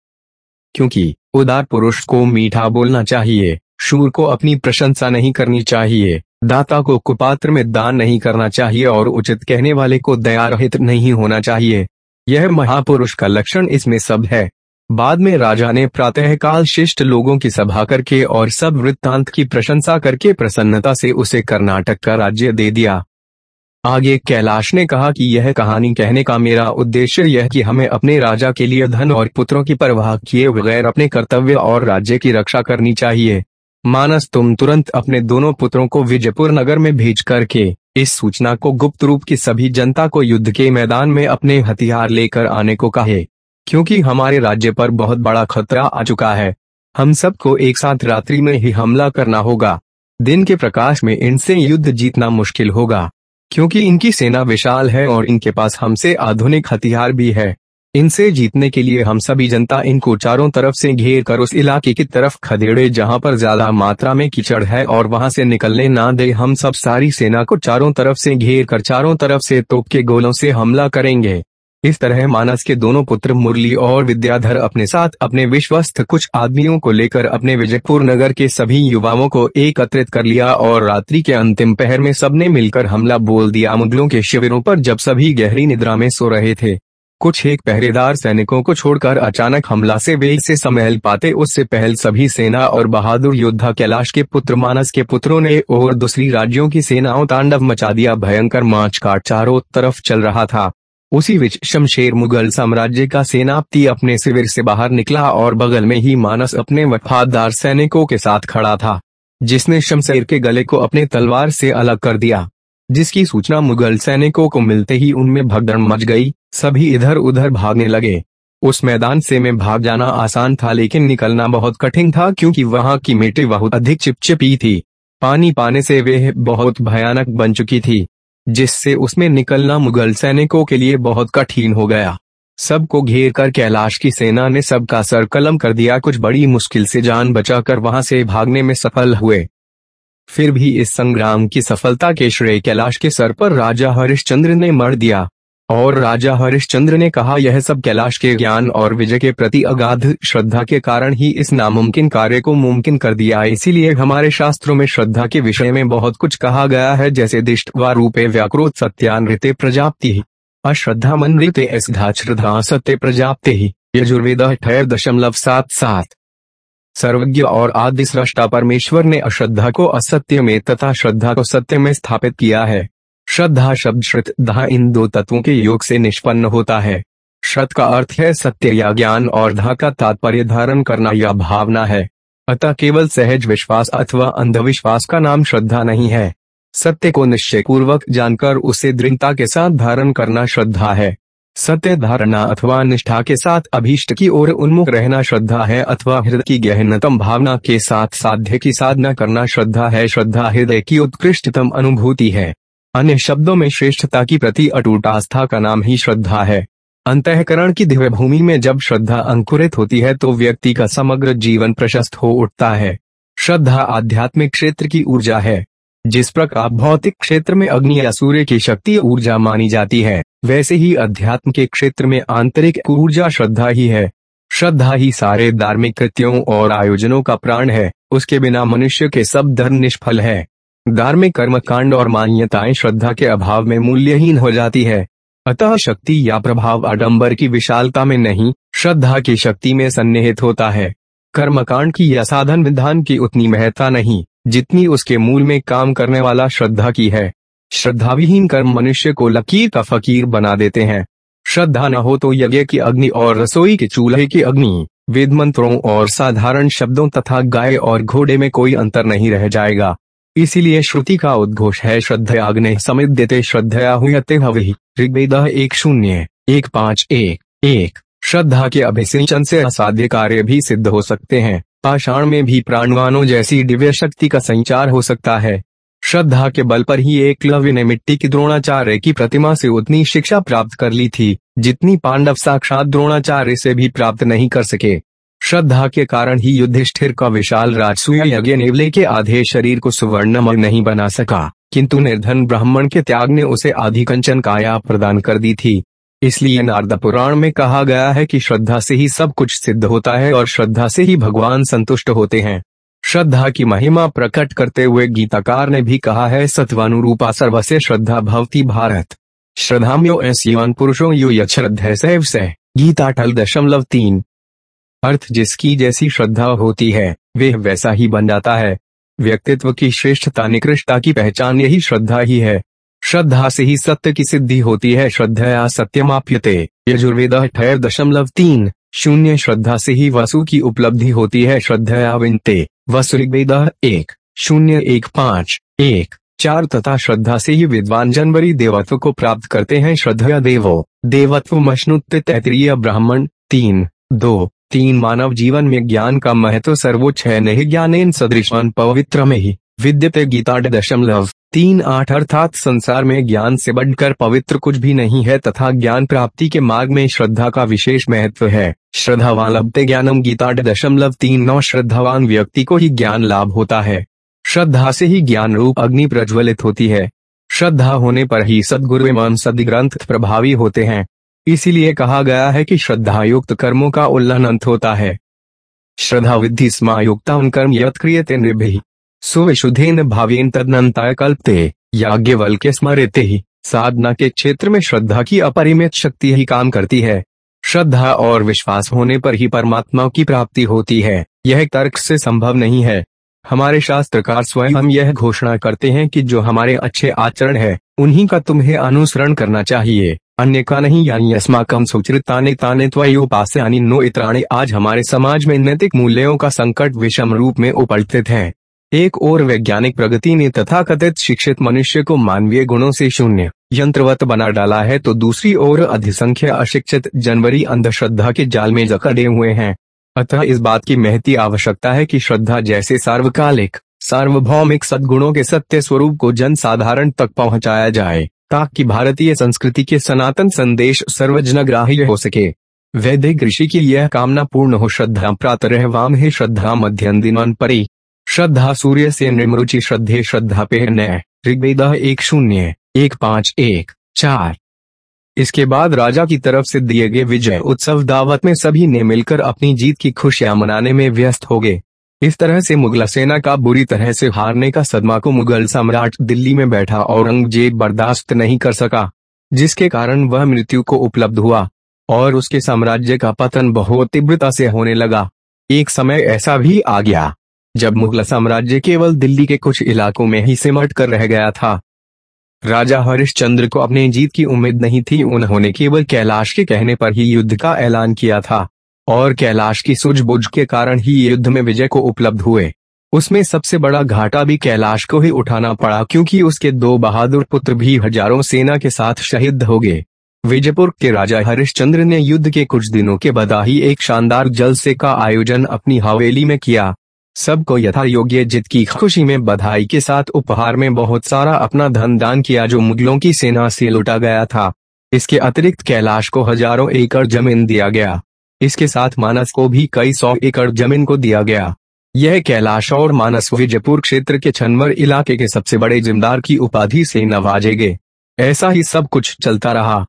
क्योंकि उदार पुरुष को मीठा बोलना चाहिए। शूर को अपनी प्रशंसा नहीं करनी चाहिए, दाता को कुपात्र में दान नहीं करना चाहिए और उचित कहने वाले को दया रहित नहीं होना चाहिए। यह महापुरुष का लक्षण इसमें सब है। बाद में राजा ने प्रातःकाल शिष्ट लोगों की सभा करके और सब वृत्तांत की प्रशंसा करके प्रसन्नता से उसे कर्नाटक का राज्य दे दिया। आगे कैलाश ने कहा कि यह कहानी कहने का मेरा उद्देश्य यह कि हमें अपने राजा के लिए धन और पुत्रों की परवाह किए बगैर अपने कर्तव्य और राज्य की रक्षा करनी चाहिए। मानस तुम तुरंत अपने दोनों पुत्रों को विजयपुर नगर में भेज करके, इस सूचना को गुप्त रूप की सभी जनता को युद्ध के मैदान में अपने हथियार लेकर आने को कहे, क्योंकि हमारे राज्य पर बहुत बड़ा खतरा आ चुका है। हम सबको एक साथ रात्रि में ही हमला करना होगा। दिन के प्रकाश में इनसे युद्ध जीतना मुश्किल होगा, क्योंकि इनकी सेना विशाल है और इनके पास हमसे आधुनिक हथियार भी है। इनसे जीतने के लिए हम सभी जनता इनको चारों तरफ़ से घेर कर उस इलाके की तरफ़ खदेड़े, जहाँ पर ज़्यादा मात्रा में कीचड़ है और वहाँ से निकलने ना दे, हम सब सारी सेना को चारों तरफ़ से घेर कर चारों तरफ़ से तोप के गोलों से हमला करेंगे। इस तरह मानस के दोनों पुत्र मुरली और विद्याधर अपने साथ अपने विश्वस्त कुछ आदमियों को लेकर अपने विजयपुर नगर के सभी युवाओं को एकत्रित कर लिया और रात्रि के अंतिम पहर में सबने मिलकर हमला बोल दिया। मुगलों के शिविरों पर जब सभी गहरी निद्रा में सो रहे थे कुछ एक पहरेदार सैनिकों को छोड़कर अचानक हमला से वे से संभल पाते, उससे पहल सभी सेना और बहादुर योद्धा कैलाश के पुत्र, मानस के पुत्रों ने और दूसरी राज्यों की सेनाओं तांडव मचा दिया। भयंकर मार्च काट चारों तरफ़ चल रहा था। उसी विच शमशेर मुगल साम्राज्य का सेनापति अपने शिविर से बाहर निकला और बगल में ही मानस अपने वफादार सैनिकों के साथ खड़ा था, जिसने शमशेर के गले को अपने तलवार से अलग कर दिया, जिसकी सूचना मुगल सैनिकों को मिलते ही उनमें भगदड़ मच गई। सभी इधर उधर भागने लगे। उस मैदान से में भाग जाना आसान था, लेकिन निकलना बहुत कठिन था, क्योंकि वहाँ की मिट्टी बहुत अधिक चिपचिपी थी। पानी पाने से वे बहुत भयानक बन चुकी थी, जिससे उसमें निकलना मुगल सैनिकों के लिए बहुत कठिन हो गया। सबको घेर कर कैलाश की सेना ने सबका सर कलम कर दिया। कुछ बड़ी मुश्किल से जान बचाकर वहाँ से भागने में सफल हुए। फिर भी इस संग्राम की सफलता के श्रेय कैलाश के सर पर राजा हरिश्चंद्र ने मर दिया। और राजा हरिश्चंद्र ने कहा, यह सब कैलाश के ज्ञान और विजय के प्रति अगाध श्रद्धा के कारण ही इस नामुमकिन कार्य को मुमकिन कर दिया इसीलिए हमारे शास्त्रों में श्रद्धा के विषय में बहुत कुछ कहा गया है, जैसे दिष्ट व रूपे व्याक्रोत सत्यानृत्य प्रजाप्ति ही अश्रद्धा मन श्रद्धा श्रद्धा सत्य प्रजाप्ति, यजुर्वेद अठारह दशमलव सात सात। सर्वज्ञ और आदि सृष्टा परमेश्वर ने अश्रद्धा को असत्य में तथा श्रद्धा को सत्य में स्थापित किया है। श्रद्धा शब्द श्रुत धा इन दो तत्वों के योग से निष्पन्न होता है। श्रत का अर्थ है सत्य या ज्ञान और धा का तात्पर्य धारण करना या भावना है। अतः केवल सहज विश्वास अथवा अंधविश्वास का नाम श्रद्धा नहीं है। सत्य को निश्चय पूर्वक जानकर उसे दृढ़ता के साथ धारण करना श्रद्धा है। सत्य धारणा अथवा निष्ठा के साथ अभीष्ट की ओर उन्मुख रहना श्रद्धा है अथवा हृदय की गहनतम भावना के साथ साध्य की साधना करना श्रद्धा है। श्रद्धा हृदय की उत्कृष्टतम अनुभूति है। अन्य शब्दों में श्रेष्ठता की प्रति अटूट आस्था का नाम ही श्रद्धा है। अंतकरण की दिव्य भूमि में जब श्रद्धा अंकुरित होती है तो व्यक्ति का समग्र जीवन प्रशस्त हो उठता है। श्रद्धा आध्यात्मिक क्षेत्र की ऊर्जा है, जिस प्रकार भौतिक क्षेत्र में अग्नि या सूर्य की शक्ति ऊर्जा मानी जाती है, वैसे ही अध्यात्म के क्षेत्र में आंतरिक ऊर्जा श्रद्धा ही है। श्रद्धा ही सारे धार्मिक कृत्यों और आयोजनों का प्राण है, उसके बिना मनुष्य के सब धर्म निष्फल है। धार्मिक कर्म कांड और मान्यताएँ श्रद्धा के अभाव में मूल्यहीन हो जाती है। अतः शक्ति या प्रभाव आडंबर की विशालता में नहीं, श्रद्धा की शक्ति में सन्निहित होता है। कर्मकांड की या साधन विधान की उतनी महत्ता नहीं, जितनी उसके मूल में काम करने वाला श्रद्धा की है। श्रद्धाविहीन कर्म मनुष्य को लकीर का फकीर बना देते हैं। श्रद्धा न हो तो यज्ञ की अग्नि और रसोई के चूल्हे की अग्नि वेद मंत्रों और साधारण शब्दों तथा गाय और घोड़े में कोई अंतर नहीं रह जाएगा। इसीलिए श्रुति का उद्घोष है श्रद्धा अग्नि समित देते श्रद्धया हुए हवि। ऋग्वेद एक शून्य, एक पाँच, एक एक। श्रद्धा के अभिसिंचन से असाध्य कार्य भी सिद्ध हो सकते हैं। पाषाण में भी प्राणवानों जैसी दिव्य शक्ति का संचार हो सकता है। श्रद्धा के बल पर ही एक लव्य ने मिट्टी की द्रोणाचार्य की प्रतिमा से उतनी शिक्षा प्राप्त कर ली थी, जितनी पांडव साक्षात द्रोणाचार्य से भी प्राप्त नहीं कर सके। श्रद्धा के कारण ही युधिष्ठिर का विशाल राजसूय यज्ञ नेवले के आधे शरीर को सुवर्णमय नहीं बना सका, किंतु निर्धन ब्राह्मण के त्याग ने उसे आधी कंचन काया प्रदान कर दी थी। इसलिए नारद पुराण में कहा गया है कि श्रद्धा से ही सब कुछ सिद्ध होता है और श्रद्धा से ही भगवान संतुष्ट होते हैं। श्रद्धा की महिमा प्रकट करते हुए गीताकार ने भी कहा है, सत्वानुरूपा सर्वसे श्रद्धा भवती भारत। श्रद्धाम्यो ऐसी पुरुषों यो यश्रद्ध सैव गीता अठल दशमलव तीन। अर्थ जिसकी जैसी श्रद्धा होती है वे वैसा ही बन जाता है। व्यक्तित्व की श्रेष्ठता, निकृष्टता की पहचान यही श्रद्धा ही है। श्रद्धा से ही सत्य की सिद्धि होती है। श्रद्धा सत्यमाप्यते। यजुर्वेद अठारह दशमलव तीन। शून्य श्रद्धा से ही वसु की उपलब्धि होती है। श्रद्धा विनते। वसु ऋग्वेद एक। शून्य एक पाँच। एक। चार तथा श्रद्धा से ही विद्वान जनवरी देवत्व को प्राप्त करते हैं। श्रद्धा देवो। देवत्व मशनुत तैतरीय ब्राह्मण। तीन। दो। तीन मानव जीवन में ज्ञान का महत्व सर्वोच्च है। नहीं ज्ञान इन सदृश पवित्र में ही विद्यते गीता दशमलव। तीन आठ अर्थात संसार में ज्ञान से बढ़कर पवित्र कुछ भी नहीं है तथा ज्ञान प्राप्ति के मार्ग में श्रद्धा का विशेष महत्व है। श्रद्धावान लभते ज्ञानम गीता दशमलव तीन नौ। श्रद्धावान व्यक्ति को ही ज्ञान लाभ होता है। श्रद्धा से ही ज्ञान रूप अग्नि प्रज्वलित होती है। श्रद्धा होने पर ही सदगुरु एवं सदग्रंथ प्रभावी होते हैं। इसीलिए कहा गया है कि श्रद्धा युक्त कर्मों का उल्लंघन होता है। श्रद्धा विधि स्मायुक्ता उन कर्म यत क्रियते निर्भि सुविशुद्धेन भावेन तदनंताय कल्पते याज्ञवल के स्मरते ही, साधना के क्षेत्र में श्रद्धा की अपरिमित शक्ति ही काम करती है। श्रद्धा और विश्वास होने पर ही परमात्मा की प्राप्ति होती है, यह तर्क से संभव नहीं है। हमारे शास्त्रकार स्वयं हम यह घोषणा करते हैं कि जो हमारे अच्छे आचरण है, उन्हीं का तुम्हें अनुसरण करना चाहिए। अन्य का नहीं, यानी अस्माकम सुचरिताने ताने यानी नो इत्राणे आज हमारे समाज में नैतिक मूल्यों का संकट विषम रूप में उपस्थित है। एक और वैज्ञानिक प्रगति ने तथा कथित शिक्षित मनुष्य को मानवीय गुणों से शून्य यंत्रवत बना डाला है तो दूसरी ओर अधिसंख्य अशिक्षित जनवरी अंधश्रद्धा के जाल में जकड़े हुए हैं। अतः इस बात की महती आवश्यकता है कि श्रद्धा जैसे सार्वकालिक, सार्वभौमिक सद्गुणों के सत्य स्वरूप को जन साधारण तक पहुँचाया जाए। ताकि भारतीय संस्कृति के सनातन संदेश सर्वजनग्राह्य हो सके। वैदिक ऋषि की यह कामना पूर्ण हो, श्रद्धा प्रातः वाम है, श्रद्धा मध्यम दिन परी। श्रद्धा सूर्य से निर्मरुचि श्रद्धे, श्रद्धा पे नय। ऋग्वेद एक शून्य, एक पाँच, एक, चार। इसके बाद राजा की तरफ़ से दिए गए विजय उत्सव दावत में सभी ने मिलकर अपनी जीत की खुशियाँ मनाने में व्यस्त हो गए। इस तरह से मुगल सेना का बुरी तरह से हारने का सदमा को मुगल सम्राट दिल्ली में बैठा औरंगज़ेब बर्दाश्त नहीं कर सका, जिसके कारण वह मृत्यु को उपलब्ध हुआ, और उसके साम्राज्य का पतन बहुत तीव्रता से होने लगा। एक समय ऐसा भी आ गया, जब मुगल साम्राज्य केवल दिल्ली के कुछ इलाकों में ही सिमट कर रह गया था। राजा हरिश्चंद्र को अपनी जीत की उम्मीद नहीं थी, उन्होंने केवल कैलाश के कहने पर ही युद्ध का ऐलान किया था। और कैलाश की सूझबूझ के कारण ही युद्ध में विजय को उपलब्ध हुए। उसमें सबसे बड़ा घाटा भी कैलाश को ही उठाना पड़ा क्योंकि उसके दो बहादुर पुत्र भी हज़ारों सेना के साथ शहीद हो गए। विजयपुर के राजा हरिश्चंद्र ने युद्ध के कुछ दिनों के बाद ही एक शानदार जलसे का आयोजन अपनी हवेली में किया। सबको यथा योग्य जित की खुशी में बधाई के साथ उपहार में बहुत सारा अपना धन दान किया जो मुगलों की सेना से लुटा गया था। इसके अतिरिक्त कैलाश को हज़ारों एकड़ ज़मीन दिया गया। इसके साथ मानस को भी कई सौ एकड़ ज़मीन को दिया गया। यह कैलाश और मानस विजयपुर क्षेत्र के छनवर इलाके के सबसे बड़े जिमदार की उपाधि से नवाजे गए। ऐसा ही सब कुछ चलता रहा।